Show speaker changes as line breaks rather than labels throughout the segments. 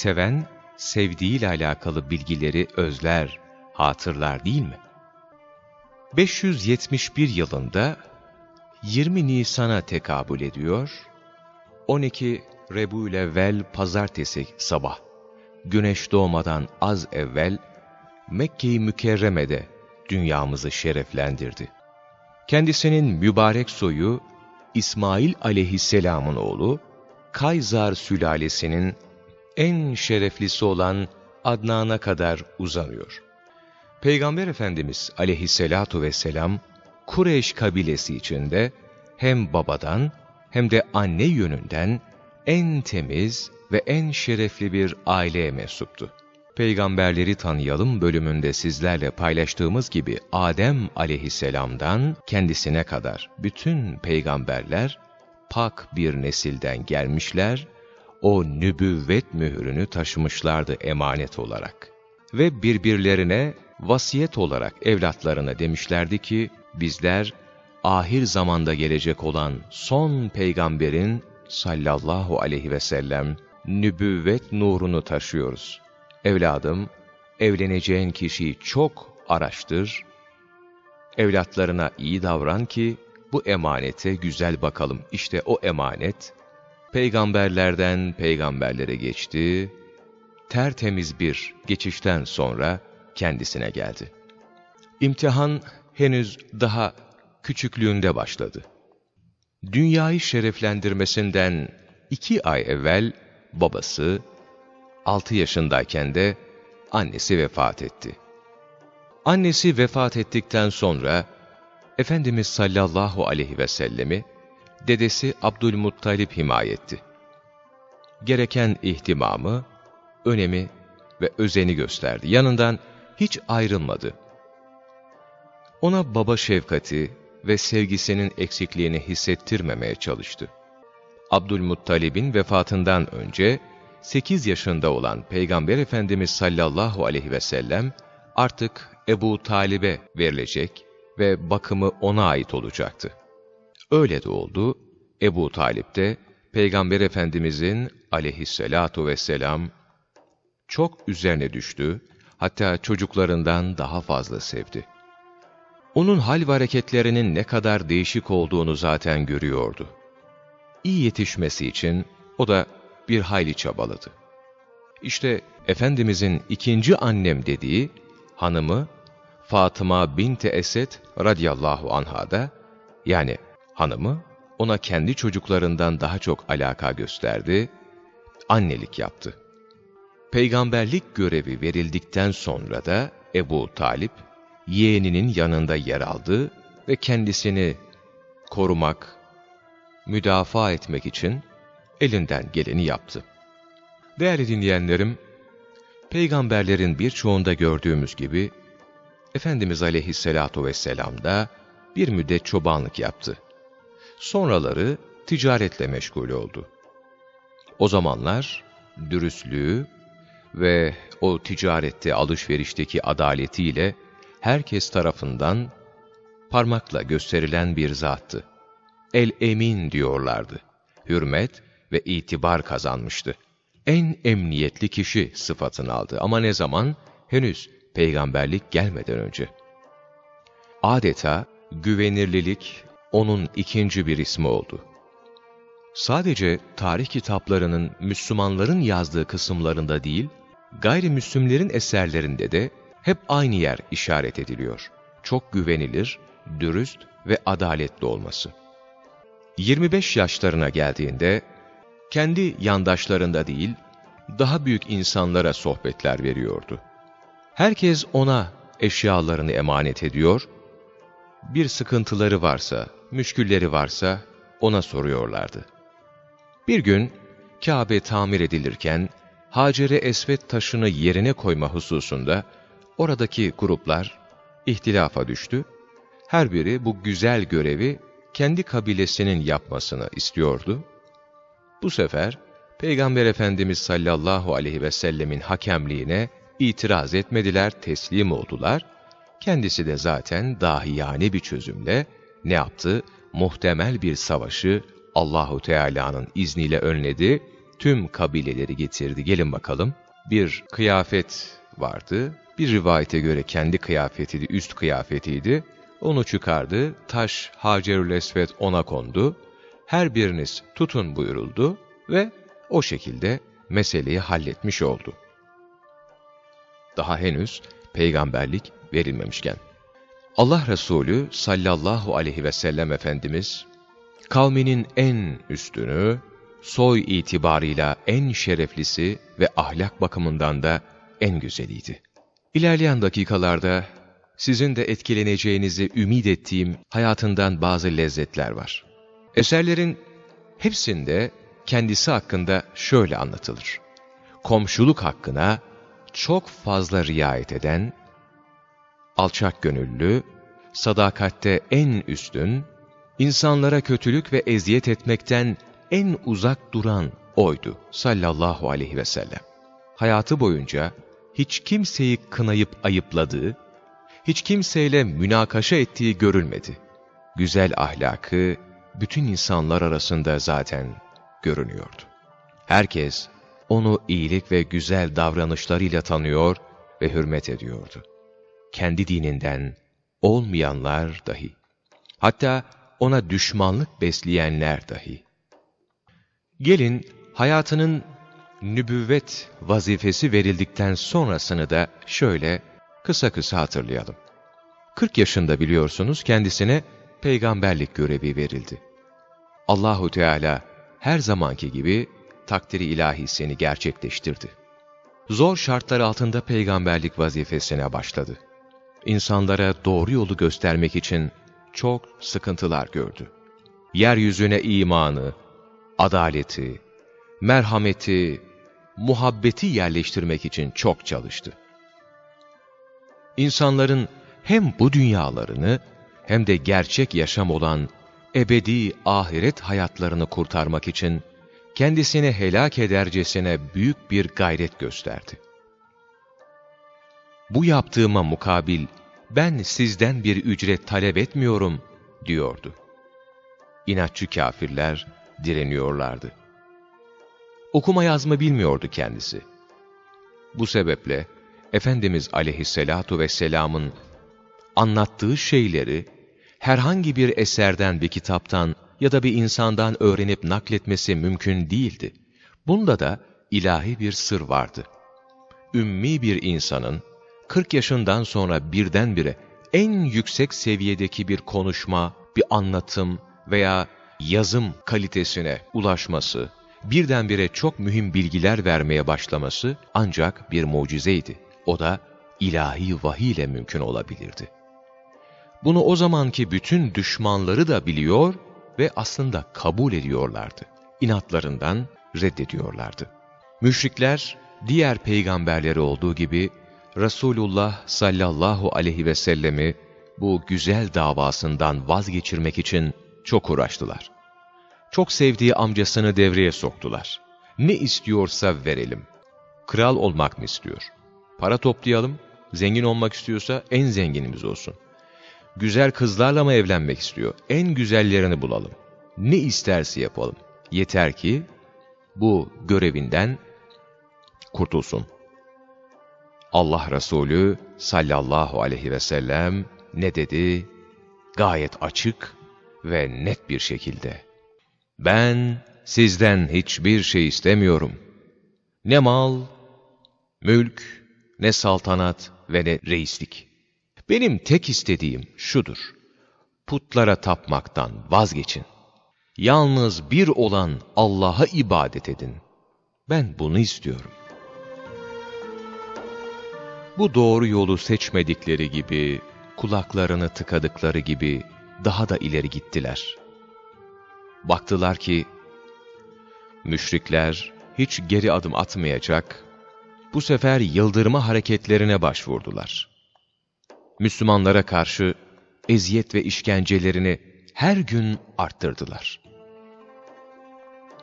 seven, sevdiğiyle alakalı bilgileri özler, hatırlar değil mi? 571 yılında 20 Nisan'a tekabül ediyor, 12 Rebûl-Evvel pazartesi sabah, güneş doğmadan az evvel Mekke-i Mükerreme'de dünyamızı şereflendirdi. Kendisinin mübarek soyu İsmail aleyhisselamın oğlu, Kayzar sülalesinin en şereflisi olan Adnan'a kadar uzanıyor. Peygamber Efendimiz aleyhisselatu vesselam, Kureyş kabilesi içinde hem babadan hem de anne yönünden en temiz ve en şerefli bir aileye mensuptu. Peygamberleri tanıyalım bölümünde sizlerle paylaştığımız gibi Adem aleyhisselamdan kendisine kadar bütün peygamberler pak bir nesilden gelmişler, o nübüvvet mührünü taşımışlardı emanet olarak. Ve birbirlerine vasiyet olarak evlatlarına demişlerdi ki, bizler ahir zamanda gelecek olan son peygamberin sallallahu aleyhi ve sellem nübüvvet nurunu taşıyoruz. Evladım, evleneceğin kişiyi çok araştır, evlatlarına iyi davran ki bu emanete güzel bakalım. İşte o emanet, peygamberlerden peygamberlere geçti, tertemiz bir geçişten sonra kendisine geldi. İmtihan henüz daha küçüklüğünde başladı. Dünyayı şereflendirmesinden iki ay evvel babası, altı yaşındayken de annesi vefat etti. Annesi vefat ettikten sonra, Efendimiz sallallahu aleyhi ve sellemi, dedesi Abdülmuttalip himayetti. Gereken ihtimamı, önemi ve özeni gösterdi. Yanından hiç ayrılmadı. Ona baba şefkati ve sevgisinin eksikliğini hissettirmemeye çalıştı. Abdülmuttalib'in vefatından önce 8 yaşında olan Peygamber Efendimiz sallallahu aleyhi ve sellem artık Ebu Talib'e verilecek ve bakımı ona ait olacaktı. Öyle de oldu. Ebu Talip de Peygamber Efendimizin aleyhissalatu vesselam çok üzerine düştü, hatta çocuklarından daha fazla sevdi. Onun hal ve hareketlerinin ne kadar değişik olduğunu zaten görüyordu. İyi yetişmesi için o da bir hayli çabaladı. İşte Efendimizin ikinci annem dediği hanımı Fatıma binti Esed radıyallahu anha da yani hanımı ona kendi çocuklarından daha çok alaka gösterdi, annelik yaptı. Peygamberlik görevi verildikten sonra da Ebu Talip, yeğeninin yanında yer aldı ve kendisini korumak, müdafaa etmek için elinden geleni yaptı. Değerli dinleyenlerim, peygamberlerin birçoğunda gördüğümüz gibi, Efendimiz aleyhissalatu vesselam da bir müddet çobanlık yaptı. Sonraları ticaretle meşgul oldu. O zamanlar dürüstlüğü ve o ticarette alışverişteki adaletiyle herkes tarafından parmakla gösterilen bir zattı. El-Emin diyorlardı. Hürmet ve itibar kazanmıştı. En emniyetli kişi sıfatını aldı ama ne zaman? Henüz peygamberlik gelmeden önce. Adeta güvenirlilik onun ikinci bir ismi oldu. Sadece tarih kitaplarının Müslümanların yazdığı kısımlarında değil, gayrimüslimlerin eserlerinde de hep aynı yer işaret ediliyor. Çok güvenilir, dürüst ve adaletli olması. 25 yaşlarına geldiğinde, kendi yandaşlarında değil, daha büyük insanlara sohbetler veriyordu. Herkes ona eşyalarını emanet ediyor, bir sıkıntıları varsa, müşkülleri varsa ona soruyorlardı. Bir gün Kabe tamir edilirken Hacer-i Esvet taşını yerine koyma hususunda oradaki gruplar ihtilafa düştü. Her biri bu güzel görevi kendi kabilesinin yapmasını istiyordu. Bu sefer Peygamber Efendimiz sallallahu aleyhi ve sellemin hakemliğine itiraz etmediler, teslim oldular. Kendisi de zaten dahiyane bir çözümle ne yaptı? Muhtemel bir savaşı Allahu Teala'nın izniyle önledi tüm kabileleri getirdi. Gelin bakalım. Bir kıyafet vardı. Bir rivayete göre kendi kıyafetiydi, üst kıyafetiydi. Onu çıkardı. Taş Hacerül Esved ona kondu. Her biriniz tutun buyuruldu ve o şekilde meseleyi halletmiş oldu. Daha henüz peygamberlik verilmemişken. Allah Resulü sallallahu aleyhi ve sellem Efendimiz, kavminin en üstünü, soy itibarıyla en şereflisi ve ahlak bakımından da en güzeliydi. İlerleyen dakikalarda sizin de etkileneceğinizi ümit ettiğim hayatından bazı lezzetler var. Eserlerin hepsinde kendisi hakkında şöyle anlatılır. Komşuluk hakkına çok fazla riayet eden, alçak gönüllü, sadakatte en üstün, insanlara kötülük ve eziyet etmekten en uzak duran oydu sallallahu aleyhi ve sellem. Hayatı boyunca hiç kimseyi kınayıp ayıpladığı, hiç kimseyle münakaşa ettiği görülmedi. Güzel ahlakı bütün insanlar arasında zaten görünüyordu. Herkes onu iyilik ve güzel davranışlarıyla tanıyor ve hürmet ediyordu. Kendi dininden olmayanlar dahi. Hatta ona düşmanlık besleyenler dahi. Gelin hayatının nübüvvet vazifesi verildikten sonrasını da şöyle kısa kısa hatırlayalım. 40 yaşında biliyorsunuz kendisine peygamberlik görevi verildi. Allahu Teala her zamanki gibi takdiri ilahisini gerçekleştirdi. Zor şartlar altında peygamberlik vazifesine başladı. İnsanlara doğru yolu göstermek için çok sıkıntılar gördü. Yeryüzüne imanı, adaleti, merhameti, muhabbeti yerleştirmek için çok çalıştı. İnsanların hem bu dünyalarını hem de gerçek yaşam olan ebedi ahiret hayatlarını kurtarmak için kendisini helak edercesine büyük bir gayret gösterdi. Bu yaptığıma mukabil ben sizden bir ücret talep etmiyorum diyordu. İnatçı kafirler direniyorlardı. Okuma yazma bilmiyordu kendisi. Bu sebeple Efendimiz aleyhissalatu vesselamın anlattığı şeyleri herhangi bir eserden bir kitaptan ya da bir insandan öğrenip nakletmesi mümkün değildi. Bunda da ilahi bir sır vardı. Ümmi bir insanın 40 yaşından sonra birdenbire en yüksek seviyedeki bir konuşma, bir anlatım veya yazım kalitesine ulaşması, birdenbire çok mühim bilgiler vermeye başlaması ancak bir mucizeydi. O da ilahi vahiy ile mümkün olabilirdi. Bunu o zamanki bütün düşmanları da biliyor ve aslında kabul ediyorlardı. İnatlarından reddediyorlardı. Müşrikler, diğer peygamberleri olduğu gibi Resulullah sallallahu aleyhi ve sellemi bu güzel davasından vazgeçirmek için çok uğraştılar. Çok sevdiği amcasını devreye soktular. Ne istiyorsa verelim. Kral olmak mı istiyor? Para toplayalım, zengin olmak istiyorsa en zenginimiz olsun. Güzel kızlarla mı evlenmek istiyor? En güzellerini bulalım. Ne isterse yapalım. Yeter ki bu görevinden kurtulsun. Allah Resulü sallallahu aleyhi ve sellem ne dedi? Gayet açık ve net bir şekilde. Ben sizden hiçbir şey istemiyorum. Ne mal, mülk, ne saltanat ve ne reislik. Benim tek istediğim şudur. Putlara tapmaktan vazgeçin. Yalnız bir olan Allah'a ibadet edin. Ben bunu istiyorum. Bu doğru yolu seçmedikleri gibi, kulaklarını tıkadıkları gibi daha da ileri gittiler. Baktılar ki, müşrikler hiç geri adım atmayacak, bu sefer yıldırma hareketlerine başvurdular. Müslümanlara karşı eziyet ve işkencelerini her gün arttırdılar.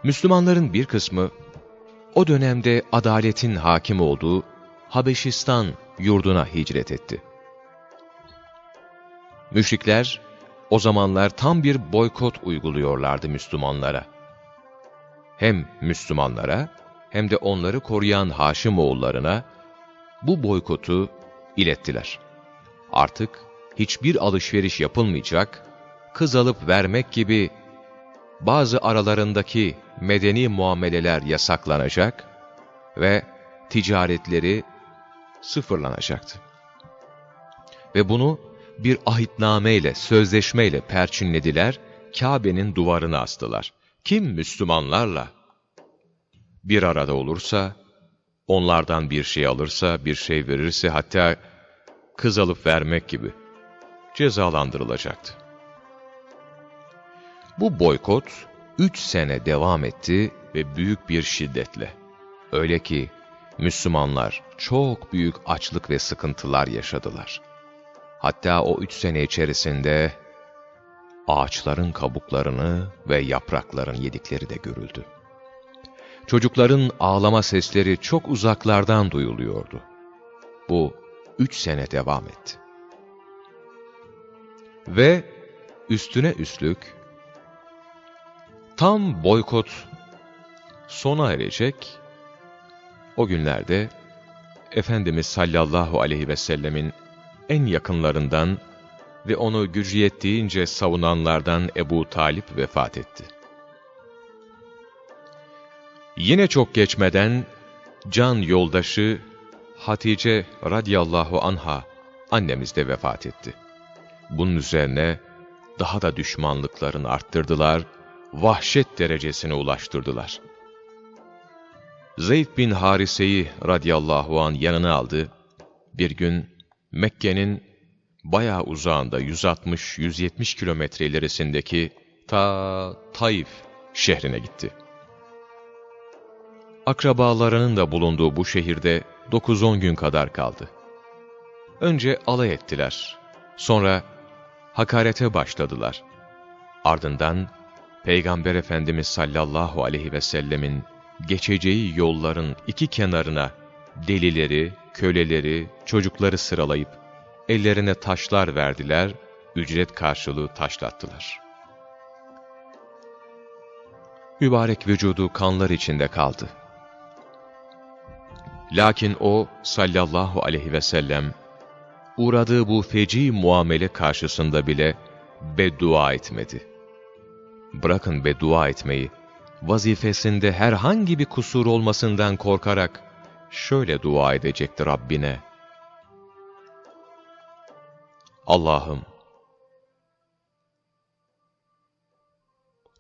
Müslümanların bir kısmı, o dönemde adaletin hakim olduğu Habeşistan yurduna hicret etti. Müşrikler, o zamanlar tam bir boykot uyguluyorlardı Müslümanlara. hem Müslümanlara hem de onları koruyan Haşimoğullarına bu boykotu ilettiler. Artık hiçbir alışveriş yapılmayacak, kız alıp vermek gibi bazı aralarındaki medeni muameleler yasaklanacak ve ticaretleri sıfırlanacaktı. Ve bunu bir ahitnameyle, sözleşmeyle perçinlediler, Kabe'nin duvarına astılar. Kim Müslümanlarla bir arada olursa, onlardan bir şey alırsa, bir şey verirse, hatta kız alıp vermek gibi cezalandırılacaktı. Bu boykot üç sene devam etti ve büyük bir şiddetle. Öyle ki Müslümanlar çok büyük açlık ve sıkıntılar yaşadılar. Hatta o üç sene içerisinde ağaçların kabuklarını ve yaprakların yedikleri de görüldü. Çocukların ağlama sesleri çok uzaklardan duyuluyordu. Bu üç sene devam etti. Ve üstüne üstlük, tam boykot sona erecek, o günlerde Efendimiz sallallahu aleyhi ve sellemin en yakınlarından ve onu gücü yettiğince savunanlardan Ebu Talip vefat etti. Yine çok geçmeden can yoldaşı Hatice radiyallahu anha annemiz de vefat etti. Bunun üzerine daha da düşmanlıklarını arttırdılar, vahşet derecesine ulaştırdılar. Zeyd bin Harise'yi radiyallahu an yanına aldı. Bir gün Mekke'nin bayağı uzağında 160-170 kilometre ilerisindeki ta Taif şehrine gitti. Akrabalarının da bulunduğu bu şehirde 9-10 gün kadar kaldı. Önce alay ettiler. Sonra hakarete başladılar. Ardından Peygamber Efendimiz sallallahu aleyhi ve sellemin geçeceği yolların iki kenarına delileri, köleleri, çocukları sıralayıp ellerine taşlar verdiler, ücret karşılığı taşlattılar. Mübarek vücudu kanlar içinde kaldı. Lakin o sallallahu aleyhi ve sellem uğradığı bu feci muamele karşısında bile beddua etmedi. Bırakın beddua etmeyi, vazifesinde herhangi bir kusur olmasından korkarak şöyle dua edecekti Rabbine. Allah'ım,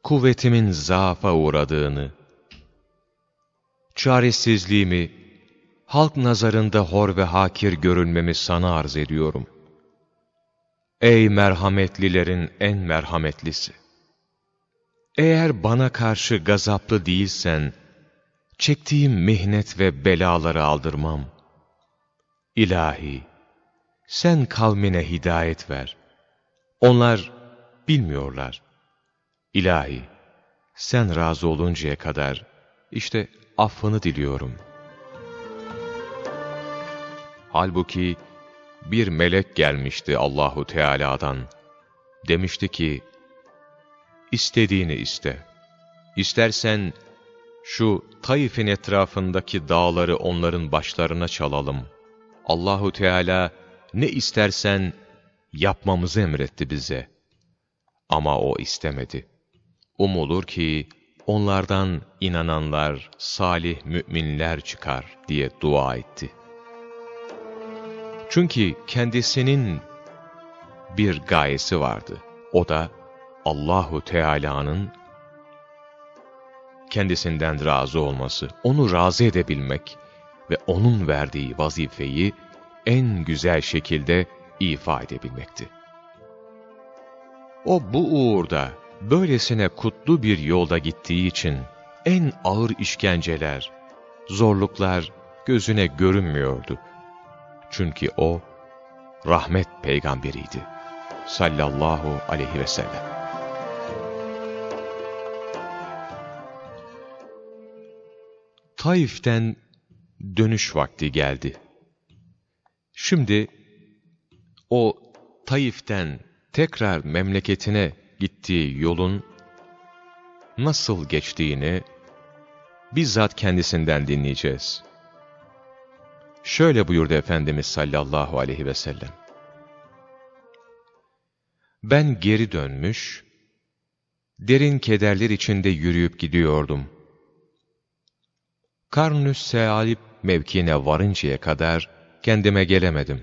kuvvetimin zaafa uğradığını, çaresizliğimi, halk nazarında hor ve hakir görünmemi sana arz ediyorum. Ey merhametlilerin en merhametlisi! Eğer bana karşı gazaplı değilsen, çektiğim mihnet ve belaları aldırmam. İlahi, sen kavmine hidayet ver. Onlar bilmiyorlar. İlahi, sen razı oluncaya kadar işte affını diliyorum. Halbuki bir melek gelmişti Allahu Teala'dan. Demişti ki, istediğini iste. İstersen şu Taif'in etrafındaki dağları onların başlarına çalalım. Allahu Teala ne istersen yapmamızı emretti bize. Ama o istemedi. Umulur ki onlardan inananlar, salih müminler çıkar diye dua etti. Çünkü kendisinin bir gayesi vardı. O da Allahu Teala'nın kendisinden razı olması, onu razı edebilmek ve onun verdiği vazifeyi en güzel şekilde ifa edebilmekti. O bu uğurda böylesine kutlu bir yolda gittiği için en ağır işkenceler, zorluklar gözüne görünmüyordu. Çünkü o rahmet peygamberiydi. Sallallahu aleyhi ve sellem. Taif'ten dönüş vakti geldi. Şimdi o Taif'ten tekrar memleketine gittiği yolun nasıl geçtiğini bizzat kendisinden dinleyeceğiz. Şöyle buyurdu Efendimiz sallallahu aleyhi ve sellem. Ben geri dönmüş, derin kederler içinde yürüyüp gidiyordum. Karnüs Sealip mevkine varıncaya kadar kendime gelemedim.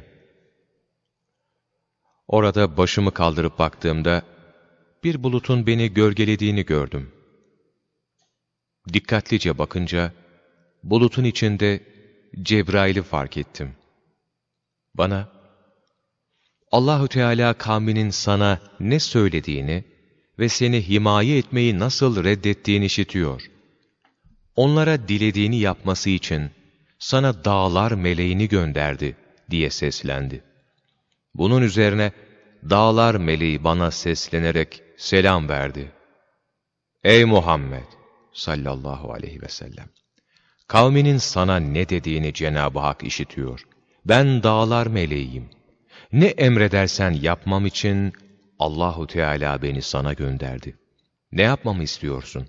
Orada başımı kaldırıp baktığımda, bir bulutun beni gölgelediğini gördüm. Dikkatlice bakınca, bulutun içinde Cebrail'i fark ettim. Bana, Allahü Teala kavminin sana ne söylediğini ve seni himaye etmeyi nasıl reddettiğini işitiyor. Onlara dilediğini yapması için sana dağlar meleğini gönderdi diye seslendi. Bunun üzerine dağlar meleği bana seslenerek selam verdi. Ey Muhammed sallallahu aleyhi ve sellem! Kavminin sana ne dediğini Cenab-ı Hak işitiyor. Ben dağlar meleğiyim. Ne emredersen yapmam için Allahu Teala beni sana gönderdi. Ne yapmamı istiyorsun?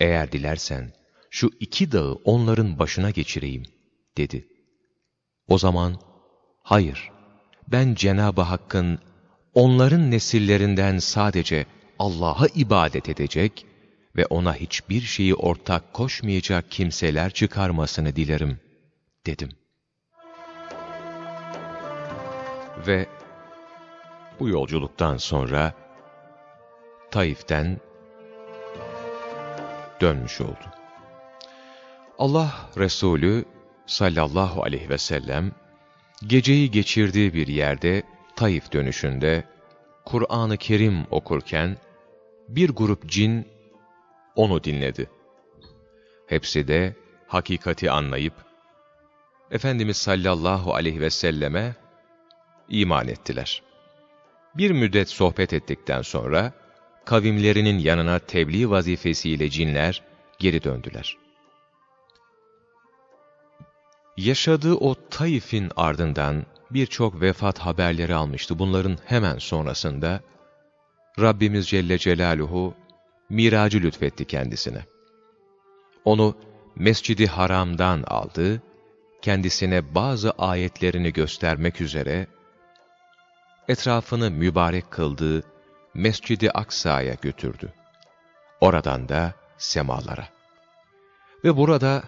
Eğer dilersen şu iki dağı onların başına geçireyim, dedi. O zaman, hayır, ben Cenab-ı Hakk'ın onların nesillerinden sadece Allah'a ibadet edecek ve ona hiçbir şeyi ortak koşmayacak kimseler çıkarmasını dilerim, dedim. Ve bu yolculuktan sonra Taif'ten dönmüş oldu. Allah Resulü sallallahu aleyhi ve sellem geceyi geçirdiği bir yerde Taif dönüşünde Kur'an-ı Kerim okurken bir grup cin onu dinledi. Hepsi de hakikati anlayıp Efendimiz sallallahu aleyhi ve selleme iman ettiler. Bir müddet sohbet ettikten sonra kavimlerinin yanına tebliğ vazifesiyle cinler geri döndüler. Yaşadığı o Taif'in ardından birçok vefat haberleri almıştı. Bunların hemen sonrasında Rabbimiz Celle Celaluhu miracı lütfetti kendisine. Onu Mescidi Haram'dan aldı, kendisine bazı ayetlerini göstermek üzere etrafını mübarek kıldığı Mescidi Aksa'ya götürdü. Oradan da semalara. Ve burada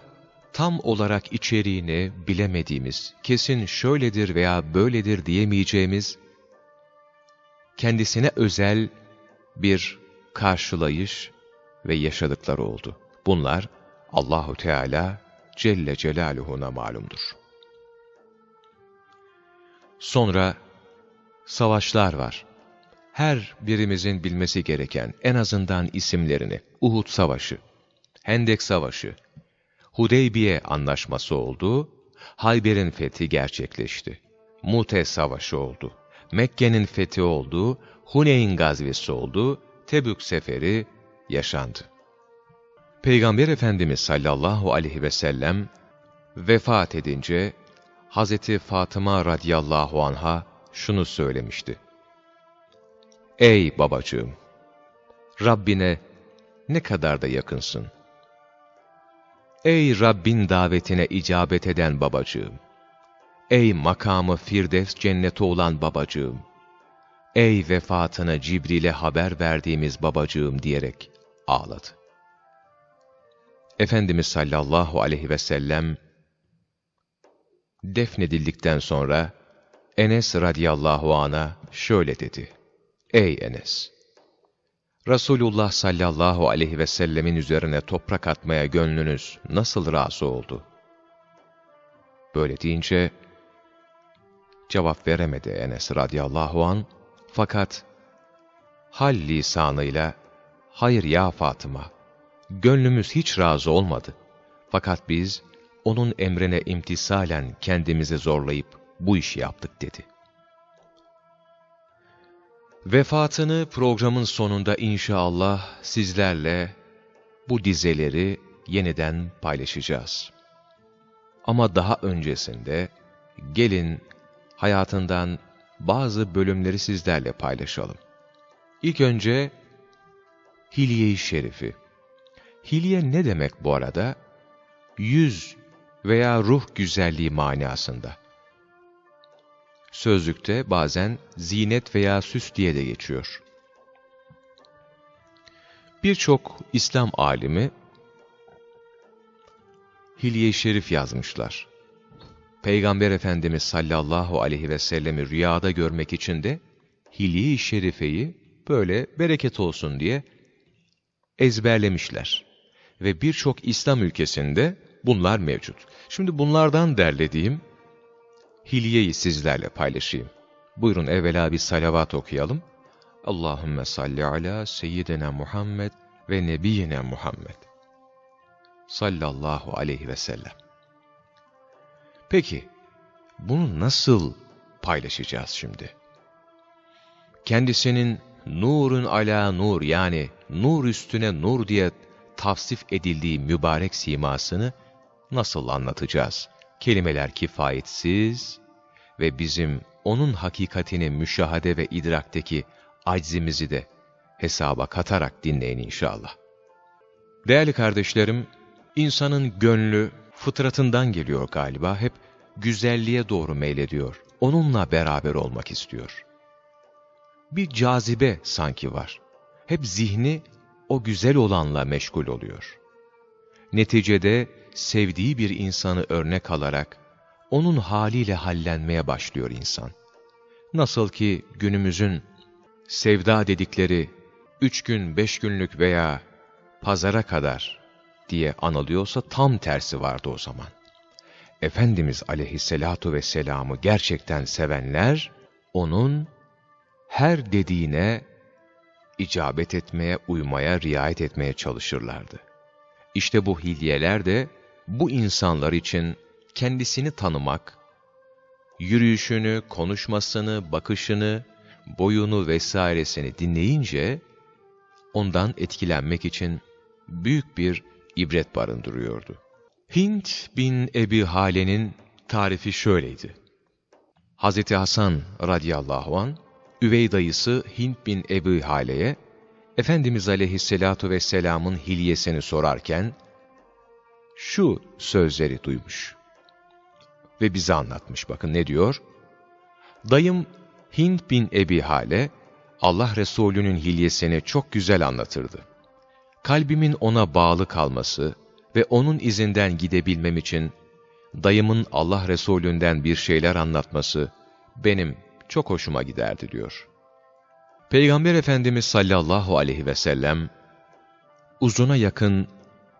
tam olarak içeriğini bilemediğimiz, kesin şöyledir veya böyledir diyemeyeceğimiz, kendisine özel bir karşılayış ve yaşadıkları oldu. Bunlar Allahu Teala Celle Celaluhu'na malumdur. Sonra savaşlar var. Her birimizin bilmesi gereken en azından isimlerini. Uhud Savaşı, Hendek Savaşı, Hudeybiye Anlaşması oldu, Hayber'in fethi gerçekleşti. Mute Savaşı oldu, Mekke'nin fethi oldu, Huneyn gazvesi oldu, Tebük Seferi yaşandı. Peygamber Efendimiz sallallahu aleyhi ve sellem vefat edince Hazreti Fatıma radıyallahu anha şunu söylemişti. Ey babacığım! Rabbine ne kadar da yakınsın. Ey Rabbin davetine icabet eden babacığım! Ey makamı Firdevs cenneti olan babacığım! Ey vefatına Cibril'e haber verdiğimiz babacığım diyerek ağladı. Efendimiz sallallahu aleyhi ve sellem defnedildikten sonra Enes radıyallahu ana şöyle dedi. Ey Enes! Resulullah sallallahu aleyhi ve sellemin üzerine toprak atmaya gönlünüz nasıl razı oldu? Böyle deyince cevap veremedi Enes radıyallahu an fakat hal lisanıyla hayır ya Fatıma gönlümüz hiç razı olmadı. Fakat biz onun emrine imtisalen kendimizi zorlayıp bu işi yaptık dedi. Vefatını programın sonunda inşallah sizlerle bu dizeleri yeniden paylaşacağız. Ama daha öncesinde gelin hayatından bazı bölümleri sizlerle paylaşalım. İlk önce Hilye-i Şerifi. Hilye ne demek bu arada? yüz veya ruh güzelliği manasında. Sözlükte bazen zinet veya süs diye de geçiyor. Birçok İslam alimi Hilye-i Şerif yazmışlar. Peygamber Efendimiz sallallahu aleyhi ve sellemi rüyada görmek için de Hilye-i Şerife'yi böyle bereket olsun diye ezberlemişler. Ve birçok İslam ülkesinde bunlar mevcut. Şimdi bunlardan derlediğim Hilye'yi sizlerle paylaşayım. Buyurun evvela bir salavat okuyalım. Allahümme salli ala seyyidina Muhammed ve nebiyyina Muhammed. Sallallahu aleyhi ve sellem. Peki, bunu nasıl paylaşacağız şimdi? Kendisinin nurun ala nur yani nur üstüne nur diye tavsif edildiği mübarek simasını nasıl anlatacağız? Kelimeler kifayetsiz ve bizim onun hakikatini müşahede ve idrakteki aczimizi de hesaba katarak dinleyin inşallah. Değerli kardeşlerim, insanın gönlü fıtratından geliyor galiba, hep güzelliğe doğru meylediyor. Onunla beraber olmak istiyor. Bir cazibe sanki var. Hep zihni o güzel olanla meşgul oluyor. Neticede sevdiği bir insanı örnek alarak onun haliyle hallenmeye başlıyor insan. Nasıl ki günümüzün sevda dedikleri üç gün, beş günlük veya pazara kadar diye anılıyorsa tam tersi vardı o zaman. Efendimiz aleyhisselatu vesselam'ı gerçekten sevenler, onun her dediğine icabet etmeye, uymaya, riayet etmeye çalışırlardı. İşte bu hilyeler de bu insanlar için kendisini tanımak, yürüyüşünü, konuşmasını, bakışını, boyunu vesairesini dinleyince ondan etkilenmek için büyük bir ibret barındırıyordu. Hint bin Ebi Hale'nin tarifi şöyleydi. Hz. Hasan radıyallahu an üvey dayısı Hint bin Ebi Hale'ye Efendimiz aleyhisselatu vesselamın hilyesini sorarken şu sözleri duymuş. Ve bize anlatmış bakın ne diyor? Dayım Hint bin Ebi Hale Allah Resulü'nün hilyesini çok güzel anlatırdı. Kalbimin ona bağlı kalması ve onun izinden gidebilmem için dayımın Allah Resulü'nden bir şeyler anlatması benim çok hoşuma giderdi diyor. Peygamber Efendimiz sallallahu aleyhi ve sellem uzuna yakın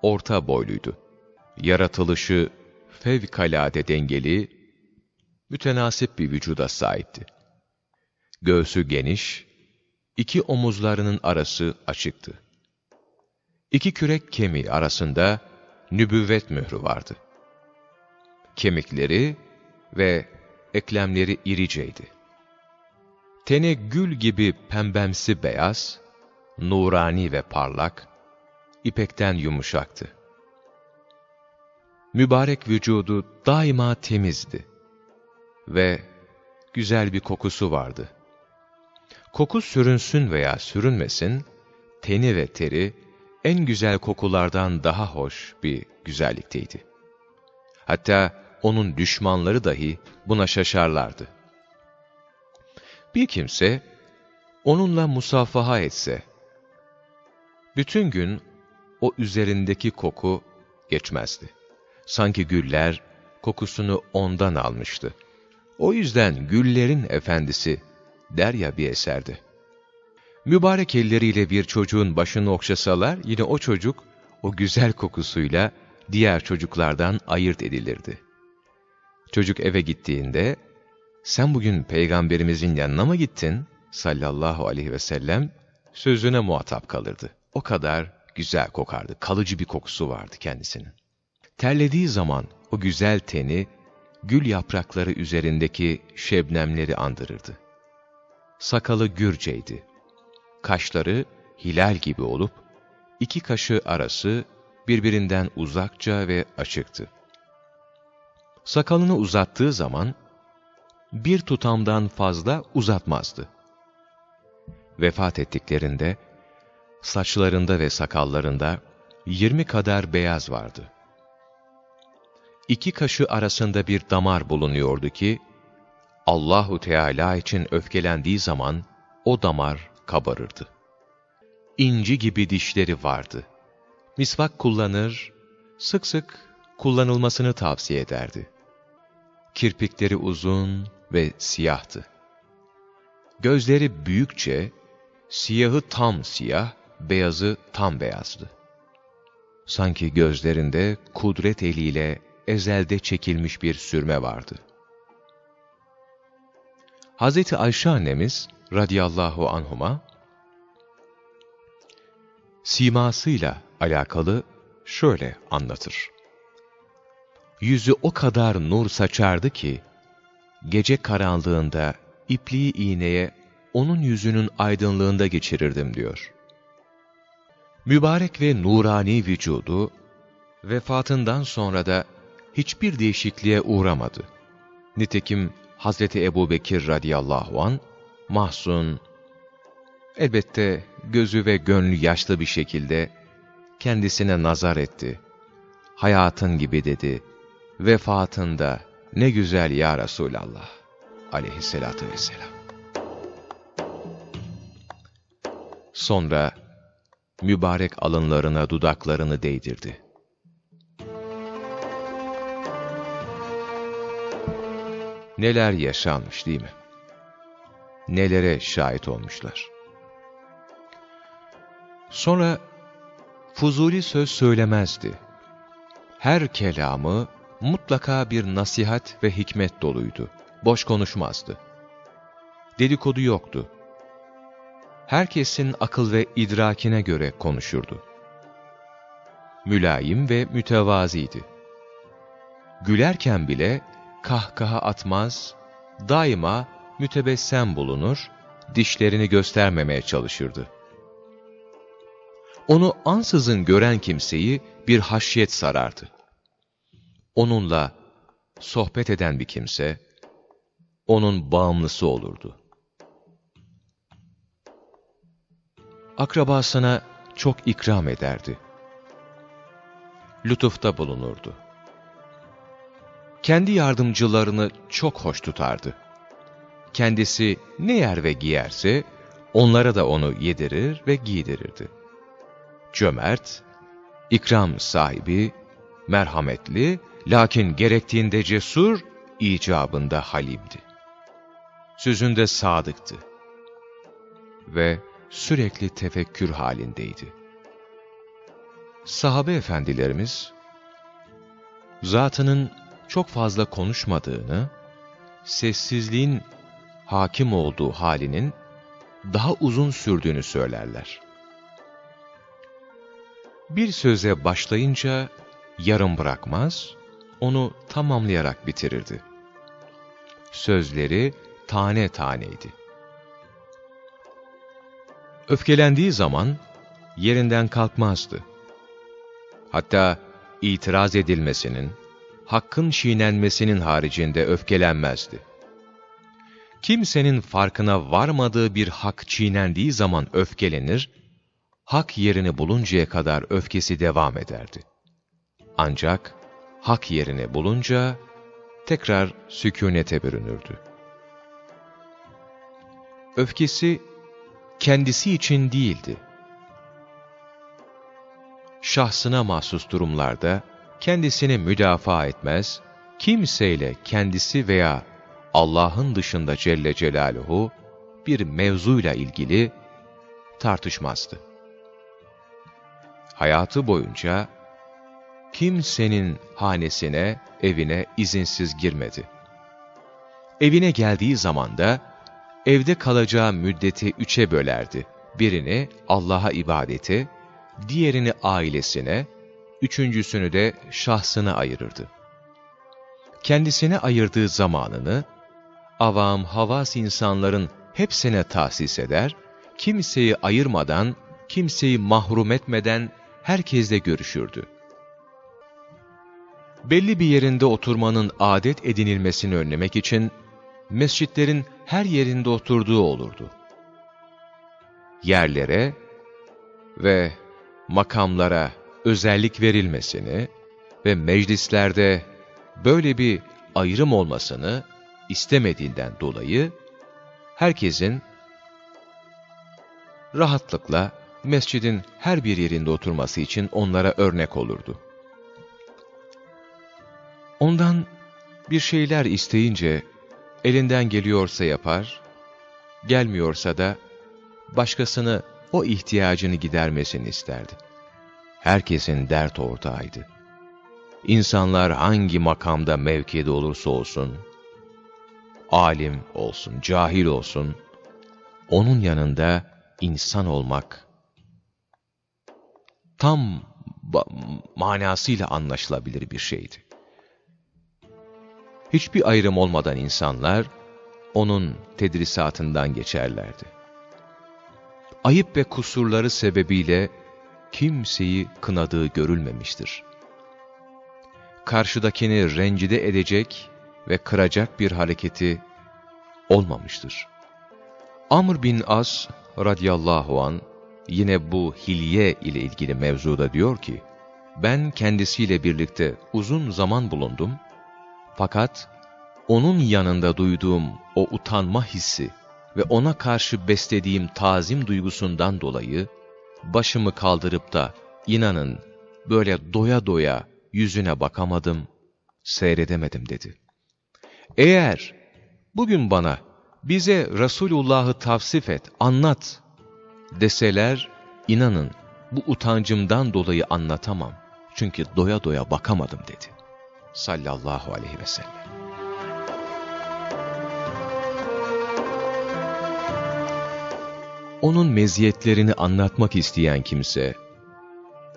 orta boyluydu. Yaratılışı fevkalade dengeli, mütenasip bir vücuda sahipti. Göğsü geniş, iki omuzlarının arası açıktı. İki kürek kemiği arasında nübüvvet mührü vardı. Kemikleri ve eklemleri iriceydi. Teni gül gibi pembemsi beyaz, nurani ve parlak, ipekten yumuşaktı. Mübarek vücudu daima temizdi ve güzel bir kokusu vardı. Koku sürünsün veya sürünmesin, teni ve teri en güzel kokulardan daha hoş bir güzellikteydi. Hatta onun düşmanları dahi buna şaşarlardı. Bir kimse onunla musafaha etse, bütün gün o üzerindeki koku geçmezdi. Sanki güller kokusunu ondan almıştı. O yüzden güllerin efendisi der ya bir eserde. Mübarek elleriyle bir çocuğun başını okşasalar yine o çocuk o güzel kokusuyla diğer çocuklardan ayırt edilirdi. Çocuk eve gittiğinde sen bugün peygamberimizin yanına mı gittin sallallahu aleyhi ve sellem sözüne muhatap kalırdı. O kadar güzel kokardı, kalıcı bir kokusu vardı kendisinin. Terlediği zaman o güzel teni gül yaprakları üzerindeki şebnemleri andırırdı. Sakalı gürceydi. Kaşları hilal gibi olup, iki kaşı arası birbirinden uzakça ve açıktı. Sakalını uzattığı zaman, bir tutamdan fazla uzatmazdı. Vefat ettiklerinde, saçlarında ve sakallarında yirmi kadar beyaz vardı. İki kaşı arasında bir damar bulunuyordu ki, Allahu Teala için öfkelendiği zaman o damar kabarırdı. İnci gibi dişleri vardı. Misvak kullanır, sık sık kullanılmasını tavsiye ederdi. Kirpikleri uzun ve siyahtı. Gözleri büyükçe, siyahı tam siyah, beyazı tam beyazdı. Sanki gözlerinde kudret eliyle ezelde çekilmiş bir sürme vardı. Hazreti Ayşe annemiz radıyallahu anhuma simasıyla alakalı şöyle anlatır. Yüzü o kadar nur saçardı ki, gece karanlığında ipliği iğneye onun yüzünün aydınlığında geçirirdim diyor. Mübarek ve nurani vücudu, vefatından sonra da hiçbir değişikliğe uğramadı. Nitekim Hazreti Ebu Bekir radıyallahu an mahzun, elbette gözü ve gönlü yaşlı bir şekilde kendisine nazar etti. Hayatın gibi dedi, vefatında ne güzel ya Resulallah aleyhissalatü vesselam. Sonra mübarek alınlarına dudaklarını değdirdi. Neler yaşanmış değil mi? Nelere şahit olmuşlar. Sonra Fuzuli söz söylemezdi. Her kelamı mutlaka bir nasihat ve hikmet doluydu. Boş konuşmazdı. Dedikodu yoktu. Herkesin akıl ve idrakine göre konuşurdu. Mülayim ve mütevaziydi. Gülerken bile kahkaha atmaz, daima mütebessem bulunur, dişlerini göstermemeye çalışırdı. Onu ansızın gören kimseyi bir haşyet sarardı. Onunla sohbet eden bir kimse, onun bağımlısı olurdu. Akrabasına çok ikram ederdi. Lütufta bulunurdu. Kendi yardımcılarını çok hoş tutardı. Kendisi ne yer ve giyerse, onlara da onu yedirir ve giydirirdi. Cömert, ikram sahibi, merhametli, lakin gerektiğinde cesur, icabında halimdi. Sözünde sadıktı ve sürekli tefekkür halindeydi. Sahabe efendilerimiz, zatının çok fazla konuşmadığını, sessizliğin hakim olduğu halinin daha uzun sürdüğünü söylerler. Bir söze başlayınca yarım bırakmaz, onu tamamlayarak bitirirdi. Sözleri tane taneydi. Öfkelendiği zaman yerinden kalkmazdı. Hatta itiraz edilmesinin, hakkın çiğnenmesinin haricinde öfkelenmezdi. Kimsenin farkına varmadığı bir hak çiğnendiği zaman öfkelenir, hak yerini buluncaya kadar öfkesi devam ederdi. Ancak hak yerini bulunca tekrar sükunete bürünürdü. Öfkesi kendisi için değildi. Şahsına mahsus durumlarda kendisini müdafaa etmez, kimseyle kendisi veya Allah'ın dışında Celle Celaluhu bir mevzuyla ilgili tartışmazdı. Hayatı boyunca kimsenin hanesine, evine izinsiz girmedi. Evine geldiği zaman da evde kalacağı müddeti üçe bölerdi. Birini Allah'a ibadeti, diğerini ailesine, üçüncüsünü de şahsına ayırırdı. Kendisine ayırdığı zamanını, avam, havas insanların hepsine tahsis eder, kimseyi ayırmadan, kimseyi mahrum etmeden herkesle görüşürdü. Belli bir yerinde oturmanın adet edinilmesini önlemek için, mescitlerin her yerinde oturduğu olurdu. Yerlere ve makamlara özellik verilmesini ve meclislerde böyle bir ayrım olmasını istemediğinden dolayı herkesin rahatlıkla mescidin her bir yerinde oturması için onlara örnek olurdu. Ondan bir şeyler isteyince elinden geliyorsa yapar, gelmiyorsa da başkasını o ihtiyacını gidermesini isterdi. Herkesin dert ortağıydı. İnsanlar hangi makamda mevkide olursa olsun, alim olsun, cahil olsun, onun yanında insan olmak tam manasıyla anlaşılabilir bir şeydi. Hiçbir ayrım olmadan insanlar onun tedrisatından geçerlerdi. Ayıp ve kusurları sebebiyle kimseyi kınadığı görülmemiştir. Karşıdakini rencide edecek ve kıracak bir hareketi olmamıştır. Amr bin As radıyallahu an yine bu hilye ile ilgili mevzuda diyor ki, ben kendisiyle birlikte uzun zaman bulundum, fakat onun yanında duyduğum o utanma hissi ve ona karşı beslediğim tazim duygusundan dolayı, başımı kaldırıp da inanın böyle doya doya yüzüne bakamadım, seyredemedim dedi. Eğer bugün bana bize Resulullah'ı tavsif et, anlat deseler, inanın bu utancımdan dolayı anlatamam. Çünkü doya doya bakamadım dedi. Sallallahu aleyhi ve sellem. Onun meziyetlerini anlatmak isteyen kimse,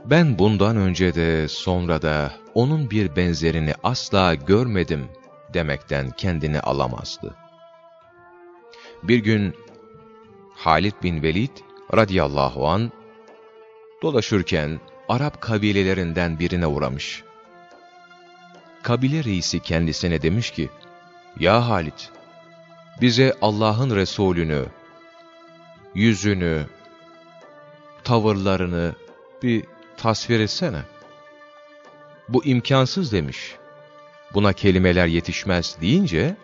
ben bundan önce de sonra da onun bir benzerini asla görmedim demekten kendini alamazdı. Bir gün Halid bin Velid radıyallahu an dolaşırken Arap kabilelerinden birine uğramış. Kabile reisi kendisine demiş ki, Ya Halit, bize Allah'ın Resulünü, yüzünü, tavırlarını bir tasvir etsene. Bu imkansız demiş. Buna kelimeler yetişmez deyince,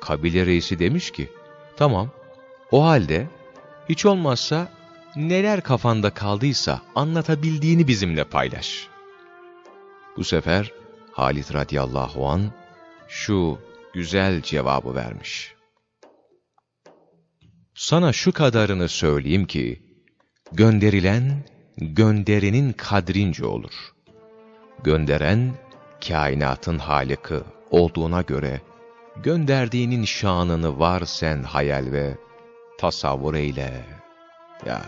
kabile reisi demiş ki, tamam, o halde hiç olmazsa neler kafanda kaldıysa anlatabildiğini bizimle paylaş. Bu sefer Halit radıyallahu an şu güzel cevabı vermiş. Sana şu kadarını söyleyeyim ki, gönderilen gönderinin kadrince olur. Gönderen, kainatın halikı olduğuna göre, gönderdiğinin şanını var sen hayal ve tasavvur eyle. Ya.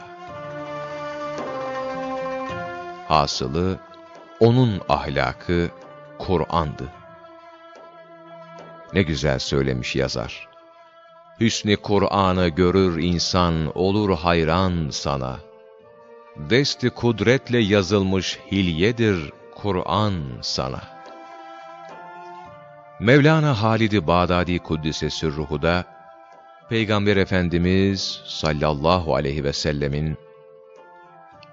Hasılı, onun ahlakı Kur'an'dı. Ne güzel söylemiş yazar. Hüsnü Kur'an'ı görür insan, olur hayran sana. Desti kudretle yazılmış hilyedir Kur'an sana. Mevlana Halid-i Bağdadi Kuddisesi ruhu da, Peygamber Efendimiz sallallahu aleyhi ve sellemin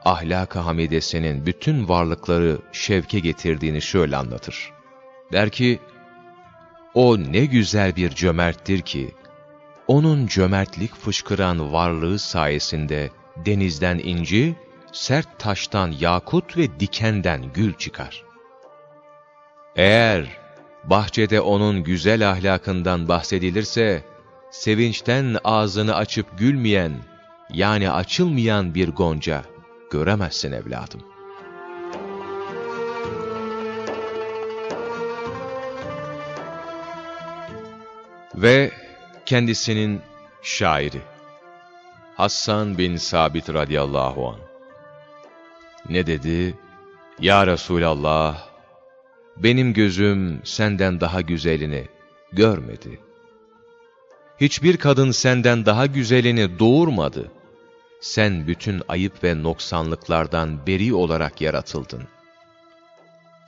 ahlak-ı hamidesinin bütün varlıkları şevke getirdiğini şöyle anlatır. Der ki, o ne güzel bir cömerttir ki, onun cömertlik fışkıran varlığı sayesinde denizden inci, sert taştan yakut ve dikenden gül çıkar. Eğer bahçede onun güzel ahlakından bahsedilirse, sevinçten ağzını açıp gülmeyen, yani açılmayan bir gonca göremezsin evladım. Ve kendisinin şairi Hassan bin Sabit radıyallahu an ne dedi? Ya Resulallah, benim gözüm senden daha güzelini görmedi. Hiçbir kadın senden daha güzelini doğurmadı. Sen bütün ayıp ve noksanlıklardan beri olarak yaratıldın.